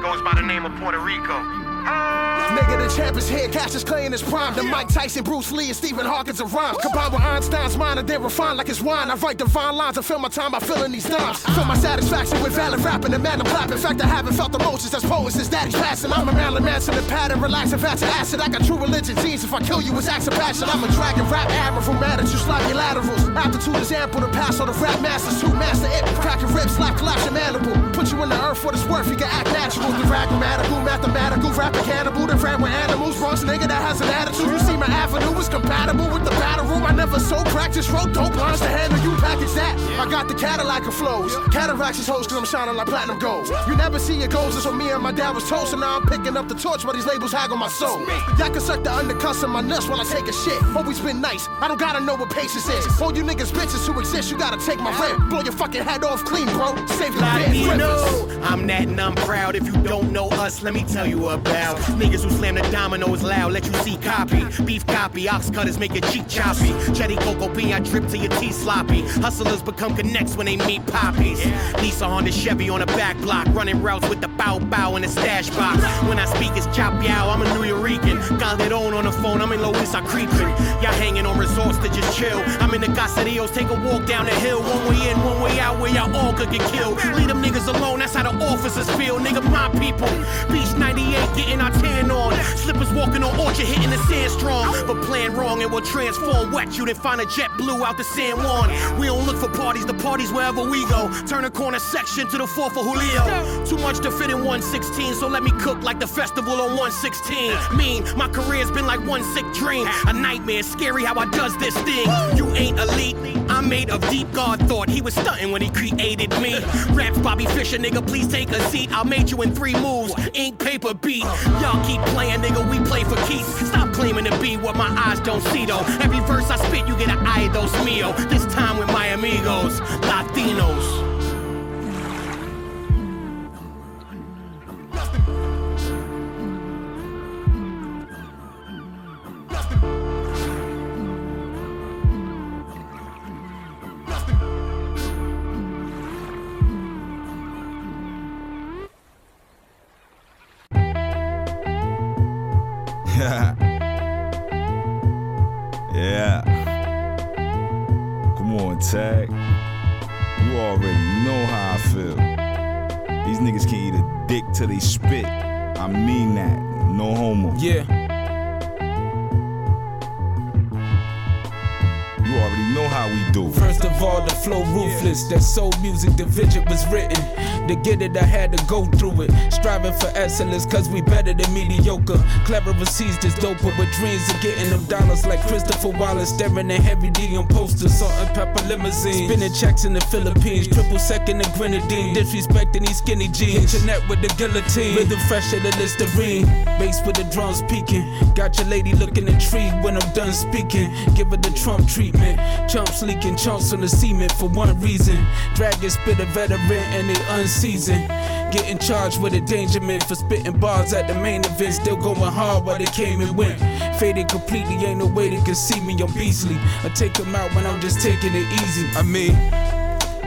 Goes by the name of Puerto Rico. Nigga, the champ is here, Cassius Clay in his prime. The Mike Tyson, Bruce Lee, and Stephen Hawkins of rhymes. Combined with Einstein's mind, and they're refined like his wine. I write divine lines and fill my time by filling these dimes. Fill my satisfaction with valid rapping and man, I'm clapping. In fact, I haven't felt emotions as poets since daddy's passing. I'm a Marilyn Manson and pattern, relaxing, fast to acid. I got true religion genes. If I kill you, it's acts of passion. I'm a dragon rap admiral, mad at you, slap your laterals. Altitude is ample to pass on the rap masters. Two master it, cracking ribs, slap, collapse your mandible. Put you in the earth for this worth, you can act natural. The grammatical, mathematical, rapping cannibal, the ran with animals. Bronx nigga that has an attitude. You see my avenue is compatible with the battle room. I never sold just wrote dope lines to handle you. Package that. I got the Cadillac of flows. Cataracts is hoes cause I'm shining like platinum gold. You never see your goals, that's what me and my dad was told. So now I'm picking up the torch while these labels haggle my soul. Y'all can suck the undercuts in my nuts while I take a shit. Always been nice. I don't gotta know what patience is. All you niggas bitches who exist, you gotta take my rent. Blow your fucking head off clean, bro. Save band. me, I'm that and I'm proud. If you don't know us, let me tell you about niggas who slam the dominoes loud. Let you see copy. Beef copy. Ox cutters make your cheek choppy. Jetty cocoa bean, I drip till your teeth sloppy. Hustlers become connects when they meet poppies. Lisa on the Chevy on the back block, running routes with the bow bow in the stash box. When I speak, it's chop yow. I'm a New Yorican. Calderon on the phone. I'm in Lois, I creeping. Y'all hanging on resorts to just chill. I'm in the Caseríos, take a walk down the hill. One way in, one way out, where y'all all could get killed. Leave them niggas alone, that's how the officers feel. Nigga, my people. Beach 98, getting our tan on. Slippers walking on Orchard, hitting the sand strong. But plan wrong, it will transform wet you, then find a JetBlue out the San Juan. We don't look for parties, the parties wherever we go. Turn a corner section to the 4th for Julio. Too much to fit in 116, so let me cook like the festival on 116. Mean, my career's been like one sick dream. A nightmare, scary how I does this thing. You ain't elite, I'm made of deep God thought. He was stunting when he created me. Raps Bobby Fischer, nigga, please take a seat. I made you in three moves. Ink, paper, beat. Y'all keep playing, nigga, we play for keeps. Stop claiming to be what my eyes don't see, though. Every verse I spit, you get an eye dos mio. This time with my amigos, Latinos. Soul music, the vision was written. To get it, I had to go. Striving for excellence, cause we better than mediocre. Clever sees this doper with dreams of getting them dollars like Christopher Wallace. Staring at heavy D on posters, Salt-N-Pepa limousine. Spinning checks in the Philippines, triple second and grenadine. Disrespecting these skinny jeans. Hit your with the guillotine. Rhythm fresh at the Listerine. Bass with the drums peaking. Got your lady looking intrigued when I'm done speaking. Give her the Trump treatment. Chumps leaking chunks on the cement for one reason. Dragon spit a veteran and they unseasoned. Getting charged with endangerment for spitting bars at the main event. Still going hard while they came and went. Faded completely, ain't no way they can see me. I'm beastly. I take them out when I'm just taking it easy. I mean,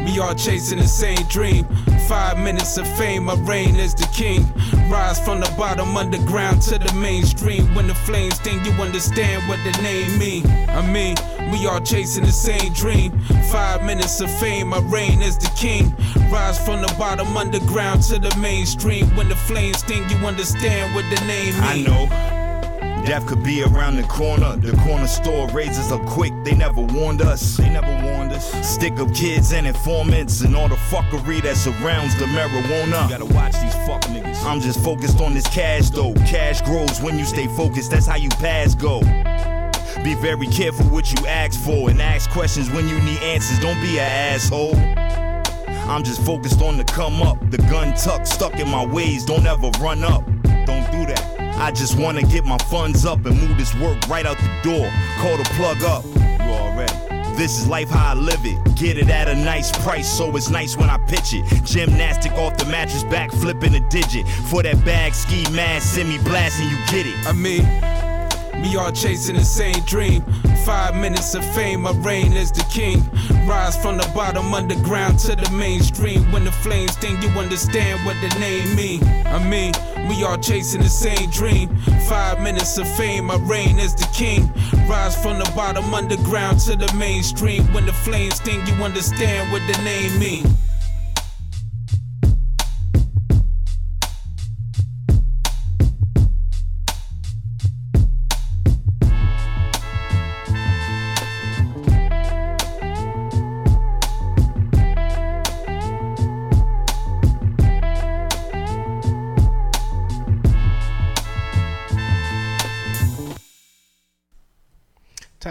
we all chasing the same dream. Five minutes of fame, my reign as the king. Rise from the bottom underground to the mainstream. When the flames sting, you understand what the name mean. I mean, we all chasing the same dream. Five minutes of fame, my reign as the king. Rise from the bottom underground to the mainstream. When the flames sting, you understand what the name mean. I know. Death could be around the corner. The corner store raises up quick. They never warned us. They never warned us. Stick up kids and informants and all the fuckery that surrounds the marijuana. You gotta watch these fuck niggas. I'm just focused on this cash though. Cash grows when you stay focused. That's how you pass go. Be very careful what you ask for and ask questions when you need answers. Don't be an asshole. I'm just focused on the come up. The gun tucked, stuck in my ways. Don't ever run up. Don't do that. I just wanna get my funds up and move this work right out the door. Call the plug up. You already. This is life how I live it. Get it at a nice price, so it's nice when I pitch it. Gymnastic off the mattress, back flipping a digit. For that bag, ski mask, send me blasting, you get it. I mean, We all chasing the same dream. Five minutes of fame, I reign as the king. Rise from the bottom underground to the mainstream. When the flames sting, you understand what the name mean. I mean, we all chasing the same dream. Five minutes of fame, I reign as the king. Rise from the bottom underground to the mainstream. When the flames sting, you understand what the name mean.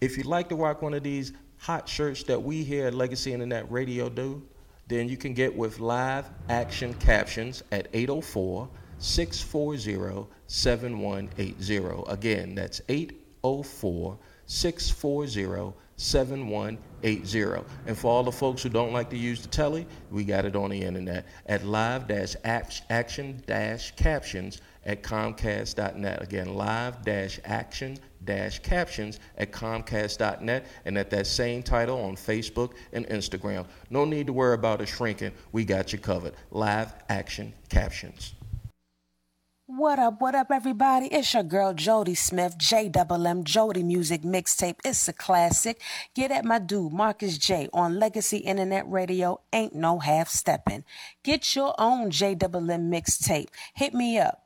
If you'd like to rock one of these hot shirts that we here at Legacy Internet Radio do, then you can get with live action captions at 804 640 7180. Again, that's 804 640 7180. And for all the folks who don't like to use the telly, we got it on the internet at live action captions at comcast.net. Again, live action captions at comcast.net and at that same title on Facebook and Instagram. No need to worry about it shrinking. We got you covered. Live action captions. What up, what up, everybody? It's your girl Jody Smith, J Double M Jody Music Mixtape. It's a classic. Get at my dude, Marcus J, on Legacy Internet Radio. Ain't no half stepping. Get your own J Double M mixtape. Hit me up.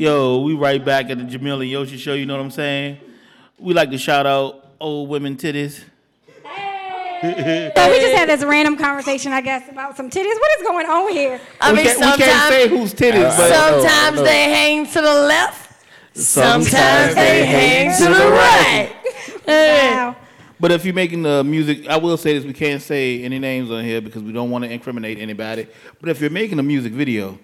Yo, we right back at the Jamil and Yoshi show. You know what I'm saying? We like to shout out old women titties. So we just had this random conversation, I guess, about some titties. What is going on here? I We mean, can't- we can't say whose titties, but- sometimes I know, they hang to the left, sometimes, Sometimes they hang to the right. (laughs) Wow. But if you're making the music, I will say this: we can't say any names on here because we don't want to incriminate anybody. But if you're making a music video,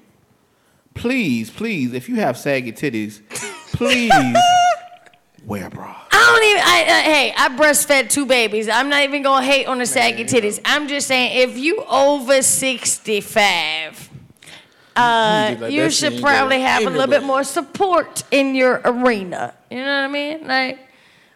please, please, if you have saggy titties, please (laughs) wear a bra. I don't even. I, I, hey, I breastfed two babies. I'm not even gonna hate on the saggy titties. I'm just saying, if you over 65, uh, You need to let you should probably have a little bit more support in your arena. You know what I mean? Like,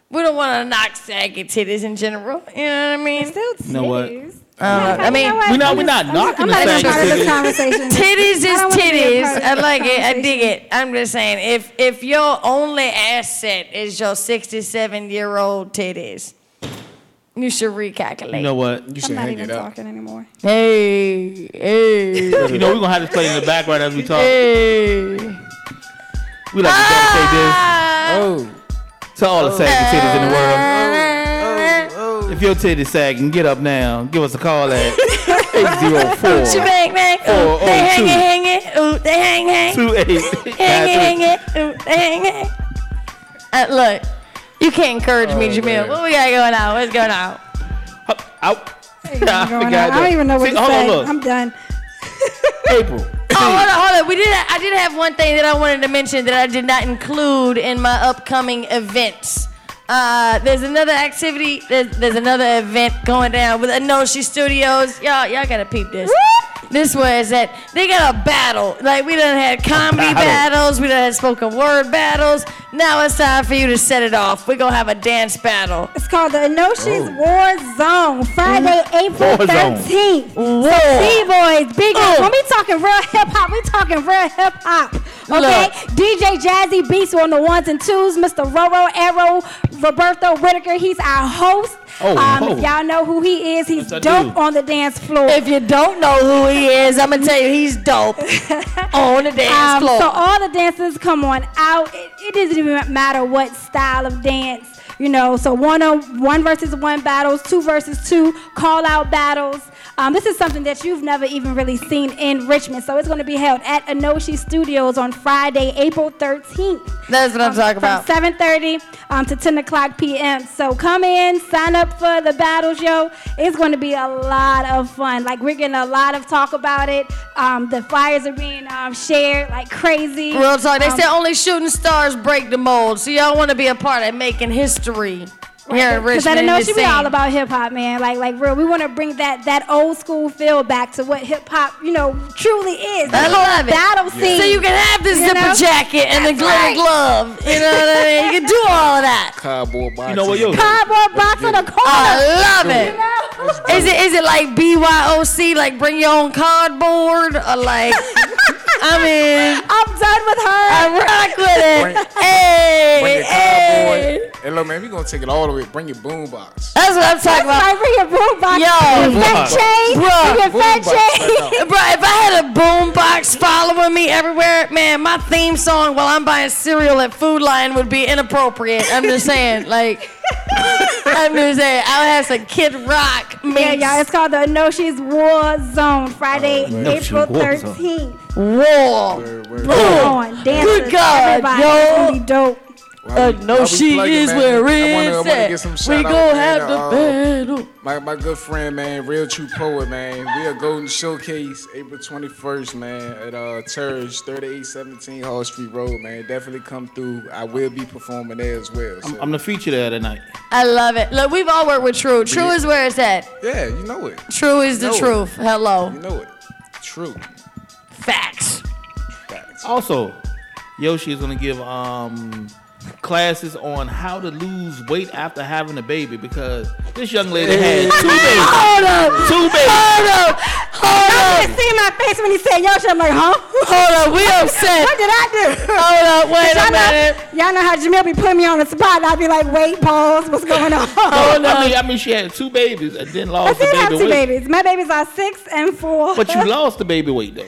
we don't want to knock saggy titties in general. You know what I mean? Still You know what? Uh, I mean, We're not, we're not knocking I'm the not even saggy part of this titties. conversation. Titties is I don't wanna be a titties. I like it. I dig it. I'm just saying, if if your only asset is your 67 year old titties, you should recalculate. You know what? You should I'm not even talking anymore. Hey, hey. You know we're gonna have this play in the background as we talk. Hey. We like to dedicate this Oh. to all the saggy titties in the world. Oh. If your titties sagging, get up now. Give us a call at (laughs) 804 She bang bang. Ooh, they hang it, hang it. Ooh, they hang hang. 28. Hang it, hang (laughs) it. Ooh, they hang hang. Uh, look, you can't encourage me, Oh, Jamil. man. What we got going on? What's going on? Ain't nothing going (laughs) on. I don't even know what See, to hold on, say. look. I'm done. April. Oh, hold on, hold on. We did. I did have one thing that I wanted to mention that I did not include in my upcoming events. Uh, there's another activity. There's, there's another event going down with Enoshi Studios. Y'all, y'all gotta peep this. This was that they got a battle. Like we done had comedy battle. battles. We done had spoken word battles. Now it's time for you to set it off. We're gonna have a dance battle. It's called the Enoshi's War Zone, Friday, April War Zone. 13th. War. So, B-boys, big Oh. When we talking real hip hop, we talking real hip hop. Okay, DJ Jazzy Beats on the ones and twos. Mr. Roro Arrow Roberto Whitaker. He's our host. Oh, um, oh. If y'all know who he is, he's Yes, dope do. on the dance floor. If you don't know who he is, I'm gonna tell you he's dope (laughs) on the dance Um, floor. So all the dancers come on out. It, it doesn't even matter what style of dance, you know. So one on one versus one battles, two versus two call out battles. Um, this is something that you've never even really seen in Richmond. So it's going to be held at Enoshi Studios on Friday, April 13th. That's what I'm talking about. From 7:30 um, to 10 o'clock p.m. So come in, sign up for the battles, yo. It's going to be a lot of fun. Like we're getting a lot of talk about it. Um, the flyers are being um, shared like crazy. Real talk. They Um, say only shooting stars break the mold. So y'all want to be a part of making history here in Because I Richmond. didn't know she the be all about hip hop, man. Like, like real. We want to bring that that old school feel back to what hip hop, you know, truly is. The I love it. battle scene. So you can have the zipper know? jacket and the glitter right. glove. You know what I mean? You can do all of that. (laughs) Cardboard box. You know what, yo? Cardboard box in the corner. I love You know? Is it is it like BYOC, like bring your own cardboard, or like? (laughs) I mean, I'm done with her. I rock with Bring- it. Hey, Bring your hey. cardboard. Hey, look, man, we gonna take it all the way. Bring your boom box. That's what I'm talking about. Right, bring your boom box. Yo, Bring your fat chain. Bruh. Your fat Boom box chain. right. (laughs) Bro, if I had a boombox following me everywhere, man, my theme song while I'm buying cereal at Food Lion would be inappropriate. I'm just saying, like, I'm gonna say I would have some Kid Rock Yeah, y'all. It's called the Enoshi's War Zone. Friday, April 13th. War. Come on, dancers. Good God, everybody. yo. It's gonna be dope. Uh, no, she is where I wanna, I it's wanna at. get some We shout gon' out, have man, the uh, battle. My, my good friend, man, Real True Poet, man. We are Golden Showcase, April 21st, man, at uh, Turge, 3817 Hull Street Road, man. Definitely come through. I will be performing there as well. So. I'm the feature there tonight. I love it. Look, we've all worked with True. True is where it's at. yeah, you know it. True is the Know it. truth. Hello. You know it. True. Facts. Facts. Also, Yoshi is gonna give um classes on how to lose weight after having a baby because this young lady had two babies. Hold up. Two babies. Hold up. Hold I up. just see my face when he said Yoshi. I'm like, huh? Hold up. We upset. What did I do? Hold up. Wait y'all a minute. Know, y'all know how Jamil be putting me on the spot. And I'd be like, wait, pause. What's going on? (laughs) Hold up. I mean, I mean, she had two babies and then lost I lost the still have two weight. babies. My babies are six and four. But you (laughs) lost the baby weight though.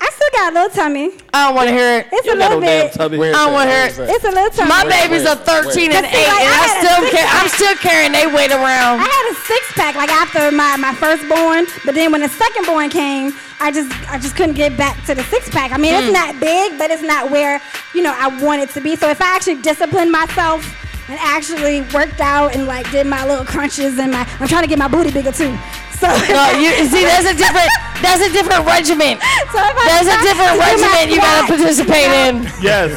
I still got a little tummy. I don't want to hear it. It's You a got little bit. tummy. I don't want to hear it. It's a little tummy. My Wait, babies wait, are 13 and 8, see, like, and I, I still care. I'm still carrying they weight around. I had a six pack like after my, my firstborn, but then when the second born came, I just I just couldn't get back to the six pack. I mean, Hmm. it's not big, but it's not where you know I want it to be. So if I actually disciplined myself and actually worked out and like did my little crunches and my I'm trying to get my booty bigger too. So No, you see, there's a different, that's a different regiment. So if I There's a different to regiment you gotta (laughs) participate you know, in. Yes.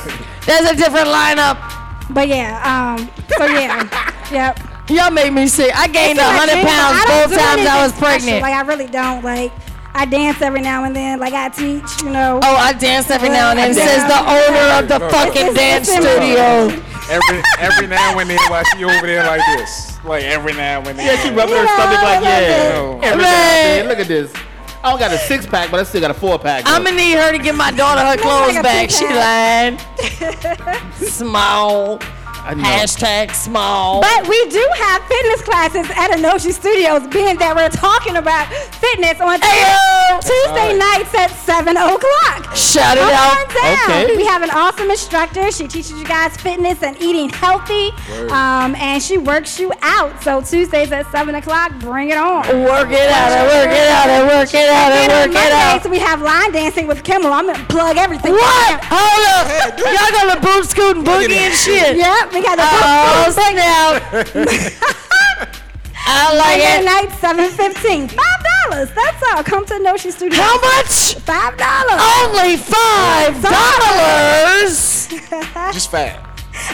There's a different lineup. But yeah, um, so yeah, (laughs) yep. Y'all make me sick. I gained It's 100 me, pounds I both times I anything was special. pregnant. Like I really don't. Like I dance every now and then. Like I teach, you know. Oh, I dance every now and then, Yeah. says the owner of the Look, fucking it's- dance it's studio. Every every now and then, while she over there like this, like every now and then. Yeah, she rubbing her stomach like, I love yeah. Every Man. now and then, Look at this. I don't got a six pack, but I still got a four pack. I'm gonna need her to give my daughter her clothes like back. She two-pack. lying. (laughs) Small. I know. Hashtag small. But we do have fitness classes at Enoshi Studios, being that we're talking about fitness on Ayo! Tuesday nights at 7 o'clock. Shout it out. Okay. We have an awesome instructor. She teaches you guys fitness and eating healthy, um, and she works you out. So Tuesdays at 7 o'clock, bring it on. Work it out and work it out and work it out and And work it out. Mondays, we have line dancing with Kimmel. I'm going to plug everything. What? Hold up. Y'all got the boot scooting boogie and (laughs) shit. Yep, we got the Oh, snap. (laughs) I like Monday it. night, seven fifteen. Five dollars. That's all. Come to Enoshi Studios. How much? Five dollars. Only five dollars. Just fat.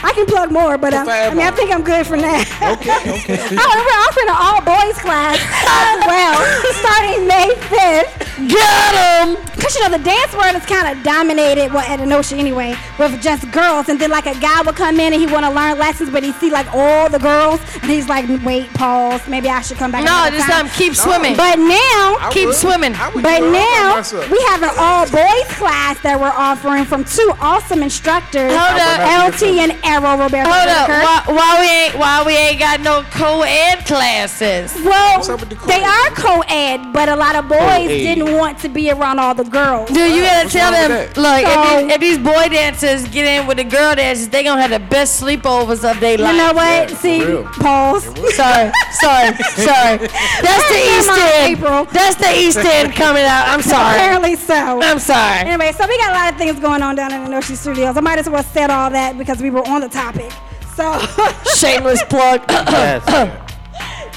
I can plug more, but um, I mean, I think I'm good for now. Okay, okay. and we're offering an all boys class as well, starting May 5th. Get 'em. Cause you know the dance world is kind of dominated, well at Enoshi anyway, with just girls, and then like a guy would come in and he want to learn lessons, but he see like all the girls, and he's like, wait, pause, maybe I should come back. No, another this time. time keep swimming. But now, I Keep would. swimming. But do it. I'll now we have an all boys class that we're offering from two awesome instructors, Hold up. LT and Arrow Roberto. Hold up. Why, why we ain't why we ain't got no co-ed classes? Well, they are co-ed, but a lot of boys Co-ed. didn't want to be around all the girls. Dude, you gotta tell them, look, So- if, these, if these boy dancers get in with the girl dancers, they gonna have the best sleepovers of their life. You know what? See, pause. Sorry, sorry, sorry. That's the Come East End. April. That's the East End coming out. I'm sorry. Apparently so. I'm sorry. Anyway, so we got a lot of things going on down in the Enoshi Studios. I might as well said all that because we were on the topic. So shameless plug. (coughs)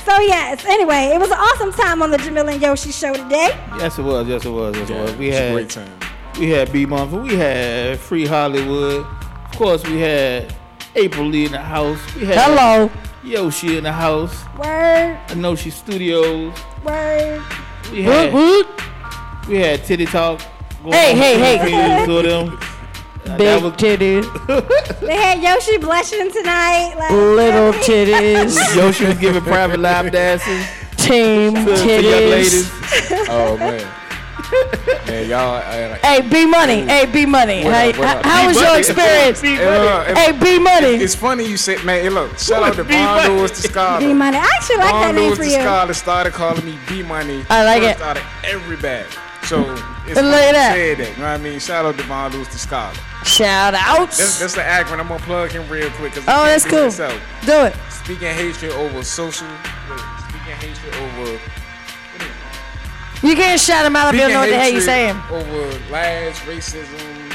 so yes. Anyway, it was an awesome time on the Jamil and Yoshi show today. Yes, it was. Yes, it was. Yes, it was. We it's a had great time. We had B Month. We had Free Hollywood. Of course, we had April Lee in the house. We had Hello. Yoshi in the house. Word. Enoshi studios. Word. We had we had Titty Talk. going Hey, on hey, hey. the them. (laughs) Big that was- titties. (laughs) They had Yoshi blushing tonight. Like, Little (laughs) titties. Yoshi was giving private lap dances. Team to, to young titties. ladies. (laughs) Oh man, man, y'all. Uh, Hey, B Money. Hey, B Money. Hey, up, what how, up? how B was Money. your experience? Hey, look, Hey, B Money. It's funny you said, man. Hey, look, shout out to B Money. Von Lewis the Scholar. B Money. I actually like that name Lewis for the you. Scholar started calling me B Money. I like first it. Out of every bag. So it's Look funny at that. Said that. You know what I mean? Shout out to Von Lewis the Scholar. Shout outs. That's, that's the acronym. I'm gonna plug him real quick. 'cause Oh, that's cool. himself. Do it. Speaking hatred over social. Speaking hatred over. You can't shout him out if you don't know what the hell you're saying. Over lies, racism.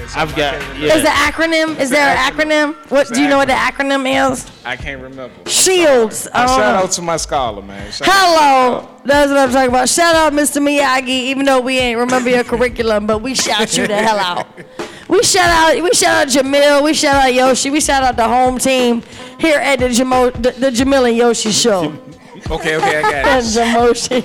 And I've got- I can't yeah. Is the acronym? Is there an acronym? What It's do you the know what the acronym is? I can't remember. I'm Shields. sorry. Shout um, out to my scholar, man. Shout Hello. That's what I'm talking about. Shout out, Mr. Miyagi. Even though we ain't remember your curriculum, but we shout you the (laughs) hell out. We shout out. We shout out Jamil. We shout out Yoshi. We shout out the home team here at the Jamo, the, the Jamil and Yoshi show. Okay, okay, I got it. That's Jamoshi.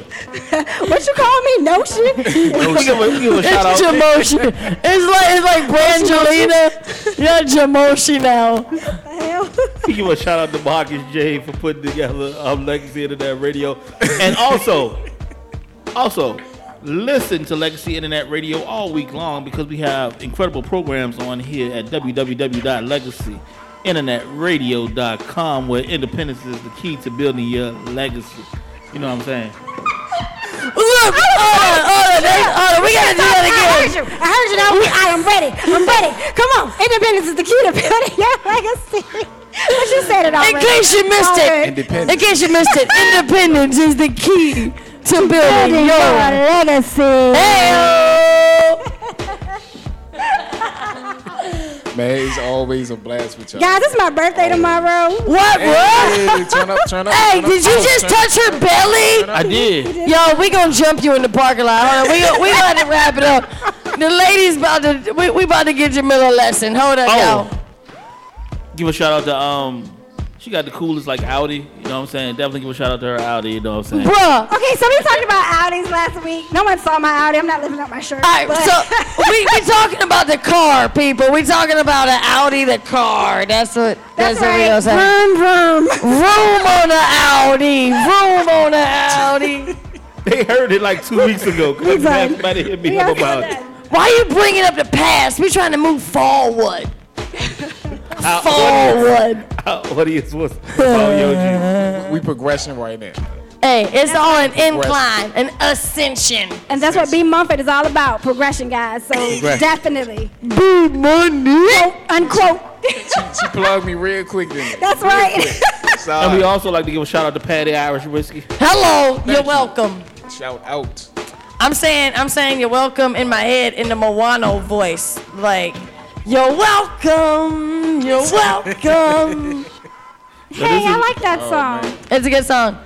(laughs) what you call me? Notion? We give a- we give a It's shout out. Jamoshi. It's like it's like Brangelina. You're Jamoshi now. We give a shout out to Marcus J for putting together um, Legacy Internet Radio, and also, also listen to Legacy Internet Radio all week long because we have incredible programs on here at www.legacyinternetradio.com where independence is the key to building your legacy. You know what I'm saying? Look, hold on, hold on, hold on. We gotta do that again. I heard you. I heard you. Now we, I am ready. I'm ready. Come on. Independence is the key to building your legacy. But you said it already. In case you missed it, Independence. in case you missed it, independence is the key to building Building your your legacy. (laughs) Man, it's always a blast with y'all. Guys, it's my birthday tomorrow. What, Hey, bro? hey, turn up, turn up. Hey, turn up, did you turn just turn touch her belly? I did. Yo, we gonna jump you in the parking lot. Hold on, we gonna, we about to wrap it up. The ladies about to we, we about to get Jamila a lesson. Hold on, Oh. yo. Give a shout out to um, she got the coolest like Audi. You know what I'm saying? Definitely give a shout out to her Audi. You know what I'm saying? Bruh. Okay, so we talked about Audis last week. No one saw my Audi. I'm not lifting up my shirt. All right, but- so (laughs) we we talking about the car, people. We talking about an Audi, the car. That's what that's, That's what we right. gonna say. Vroom, vroom. Room on the Audi. Room on the Audi. (laughs) They heard it like two weeks ago. Cause Exactly. somebody hit me We up about it. Why are you bringing up the past? We trying to move forward. How- Forward. (laughs) How, what is what's oh, yo, We progressing right now. Hey, it's all an incline, an ascension. And that's what B Mumford is all about, progression, guys. So definitely. B money. Quote, unquote. She plugged me real quick, didn't it? (laughs) That's right. It's (laughs) all And we also like to give a shout out to Paddy Irish Whiskey. Hello, you're welcome. Shout out. I'm saying, I'm saying you're welcome in my head in the Moana voice, like you're welcome, you're (laughs) welcome. hey, I like that oh, song. It's a good song.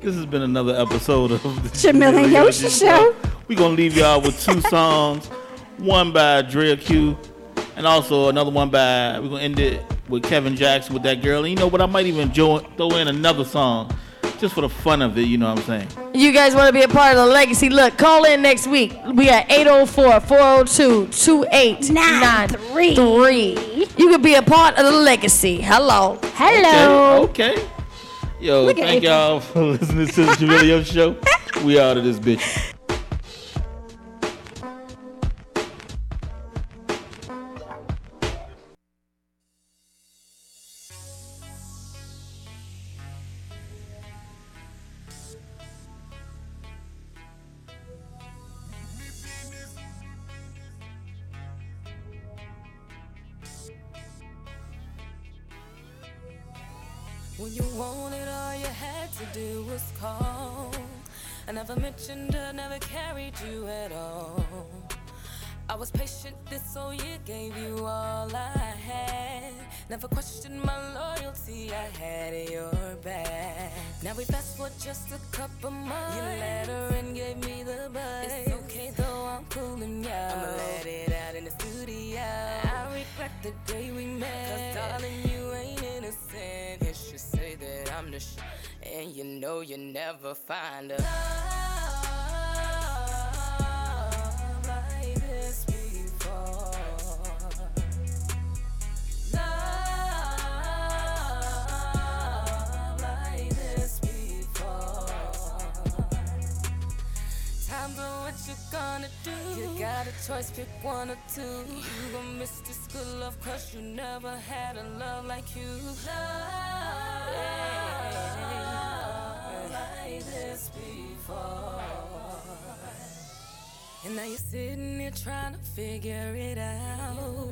This has been another episode of the Jamil and Yoshi Show. We're gonna leave y'all with two songs. One by Drea Q, and also another one by we're gonna end it with Kevin Jackson with that girl. And you know what? I might even join, throw in another song just just for the fun of it. You know what I'm saying? You guys want to be a part of the legacy? Look, call in next week. We got 804 402 2893. You could be a part of the legacy. Hello. Hello. Okay. okay. Yo, Look thank y'all for (laughs) listening to the Javilio show. We out of this bitch. I never carried you at all. I was patient, this whole year gave you all I had. Never questioned my loyalty, I had your back. Now we fast for just a couple months. You let her and gave me the buzz. It's okay though, I'm cooling ya. I'ma let it out in the studio. I regret the day we met. Cause darling, you ain't innocent. It should say that I'm the sh- and you know you never find a love like this before. Love like this before. Times are what you gonna do. You got a choice, pick one or two. You gon' miss this good love, cause you never had a love like you. Love this before. And now you're sitting here trying to figure it out.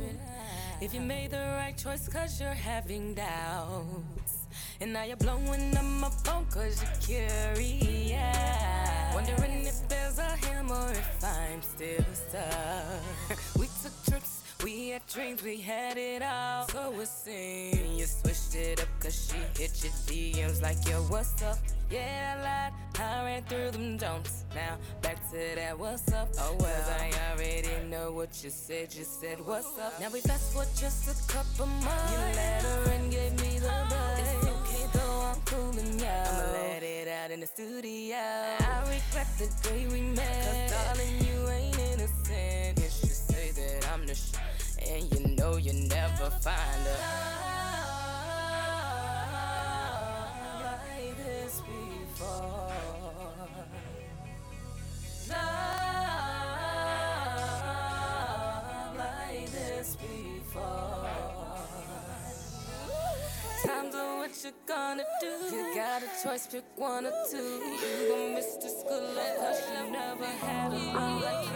If you made the right choice, cause you're having doubts. And now you're blowing up my phone cause you're curious. Wondering if there's a him or if I'm still stuck. we took trips, we had dreams, we had it all. So it seems you switched it up cause she hit your DMs like, yo, what's up? Yeah, I lied, I ran through them don'ts. Now back to that, what's up? Oh, well, 'Cause I already know what you said. You said, what's up? Now we fast for just a couple months. You let her and gave me the oh, buzz. It's okay though, I'm cooling ya. I'ma let it out in the studio. I regret the day we met. Cause darling, you ain't innocent. It should say that I'm the sh- and you know you never find a like this before. Love like this before. Times are what you gonna do. You got a choice, pick one or two. You gon' miss this good love, cause you never had a. Like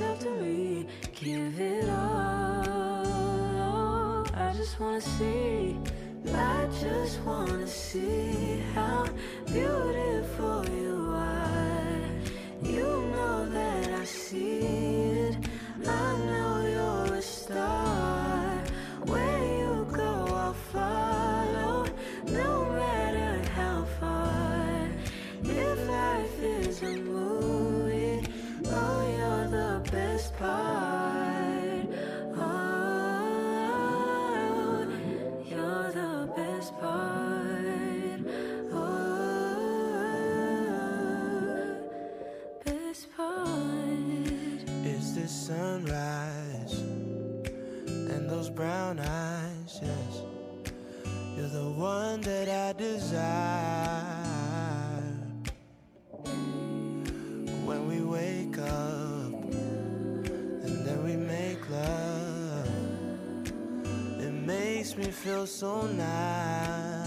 yourself to me. Give it all. I just wanna see. I just wanna see how beautiful. feel so nice.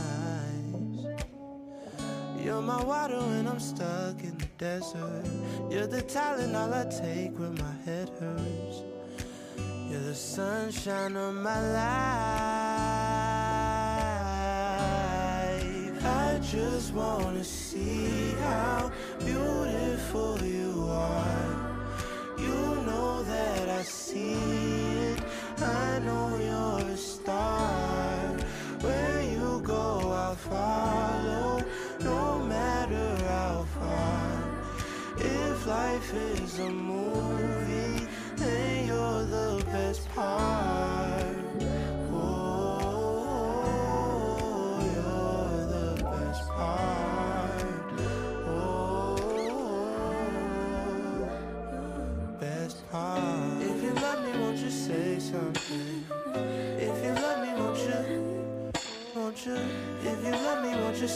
You're my water when I'm stuck in the desert. You're the talent all I take when my head hurts. You're the sunshine of my life. I just wanna see how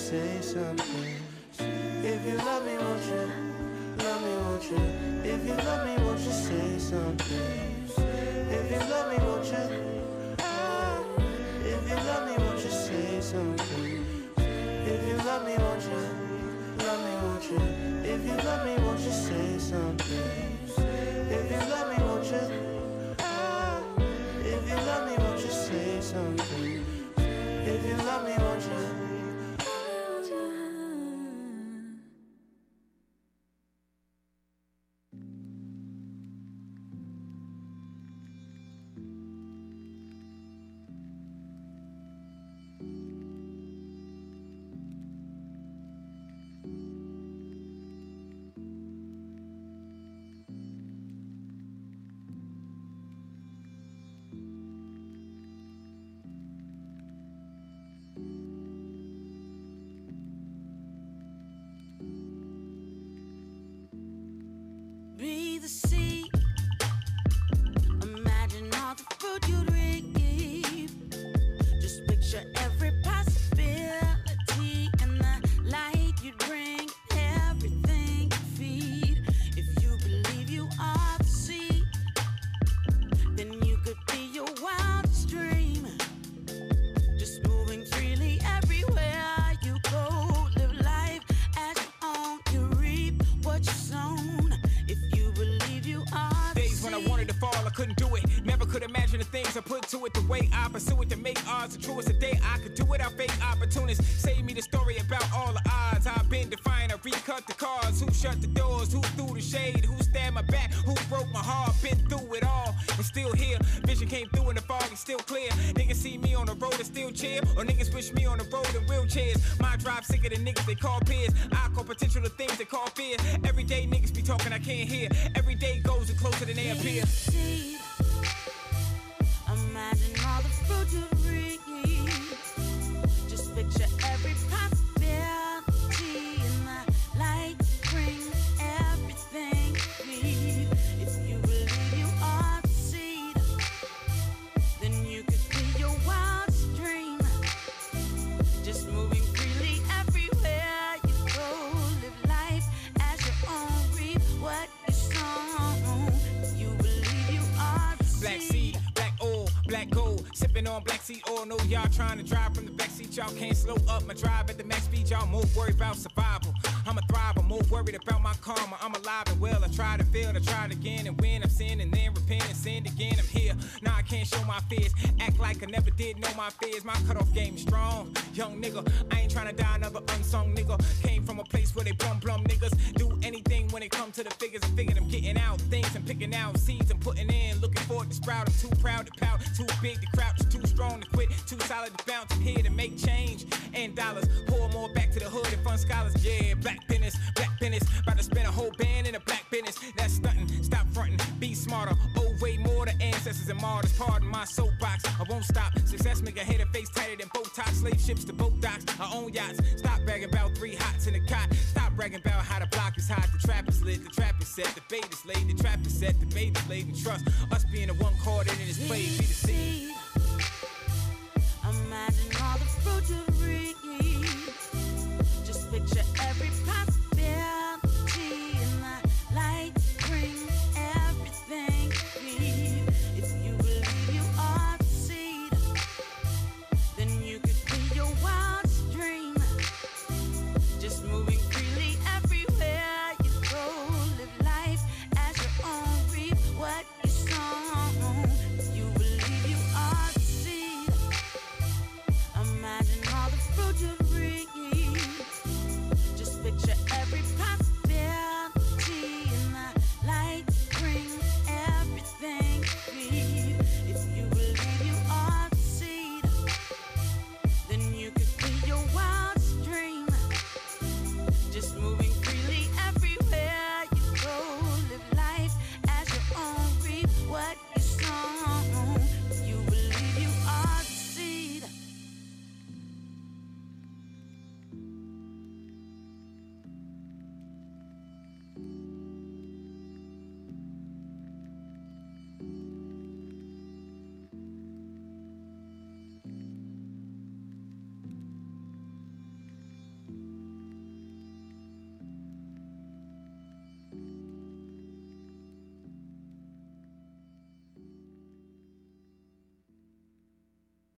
say something. be the sea. pursue it to make odds the truest today. I could do without fake opportunists. Save me the story about all the odds. I've been defying, I recut the cards. Who shut the doors? Who threw the shade? Who stabbed my back? Who broke my heart? Been through it all and still here. Vision came through in the fog, it's still clear. Niggas see me on the road and still cheer. Or niggas wish me on the road in wheelchairs. My drive sicker than niggas they call peers. I call potential the things they call fear. Every day niggas be talking I can't hear. Every day goes and closer than they appear.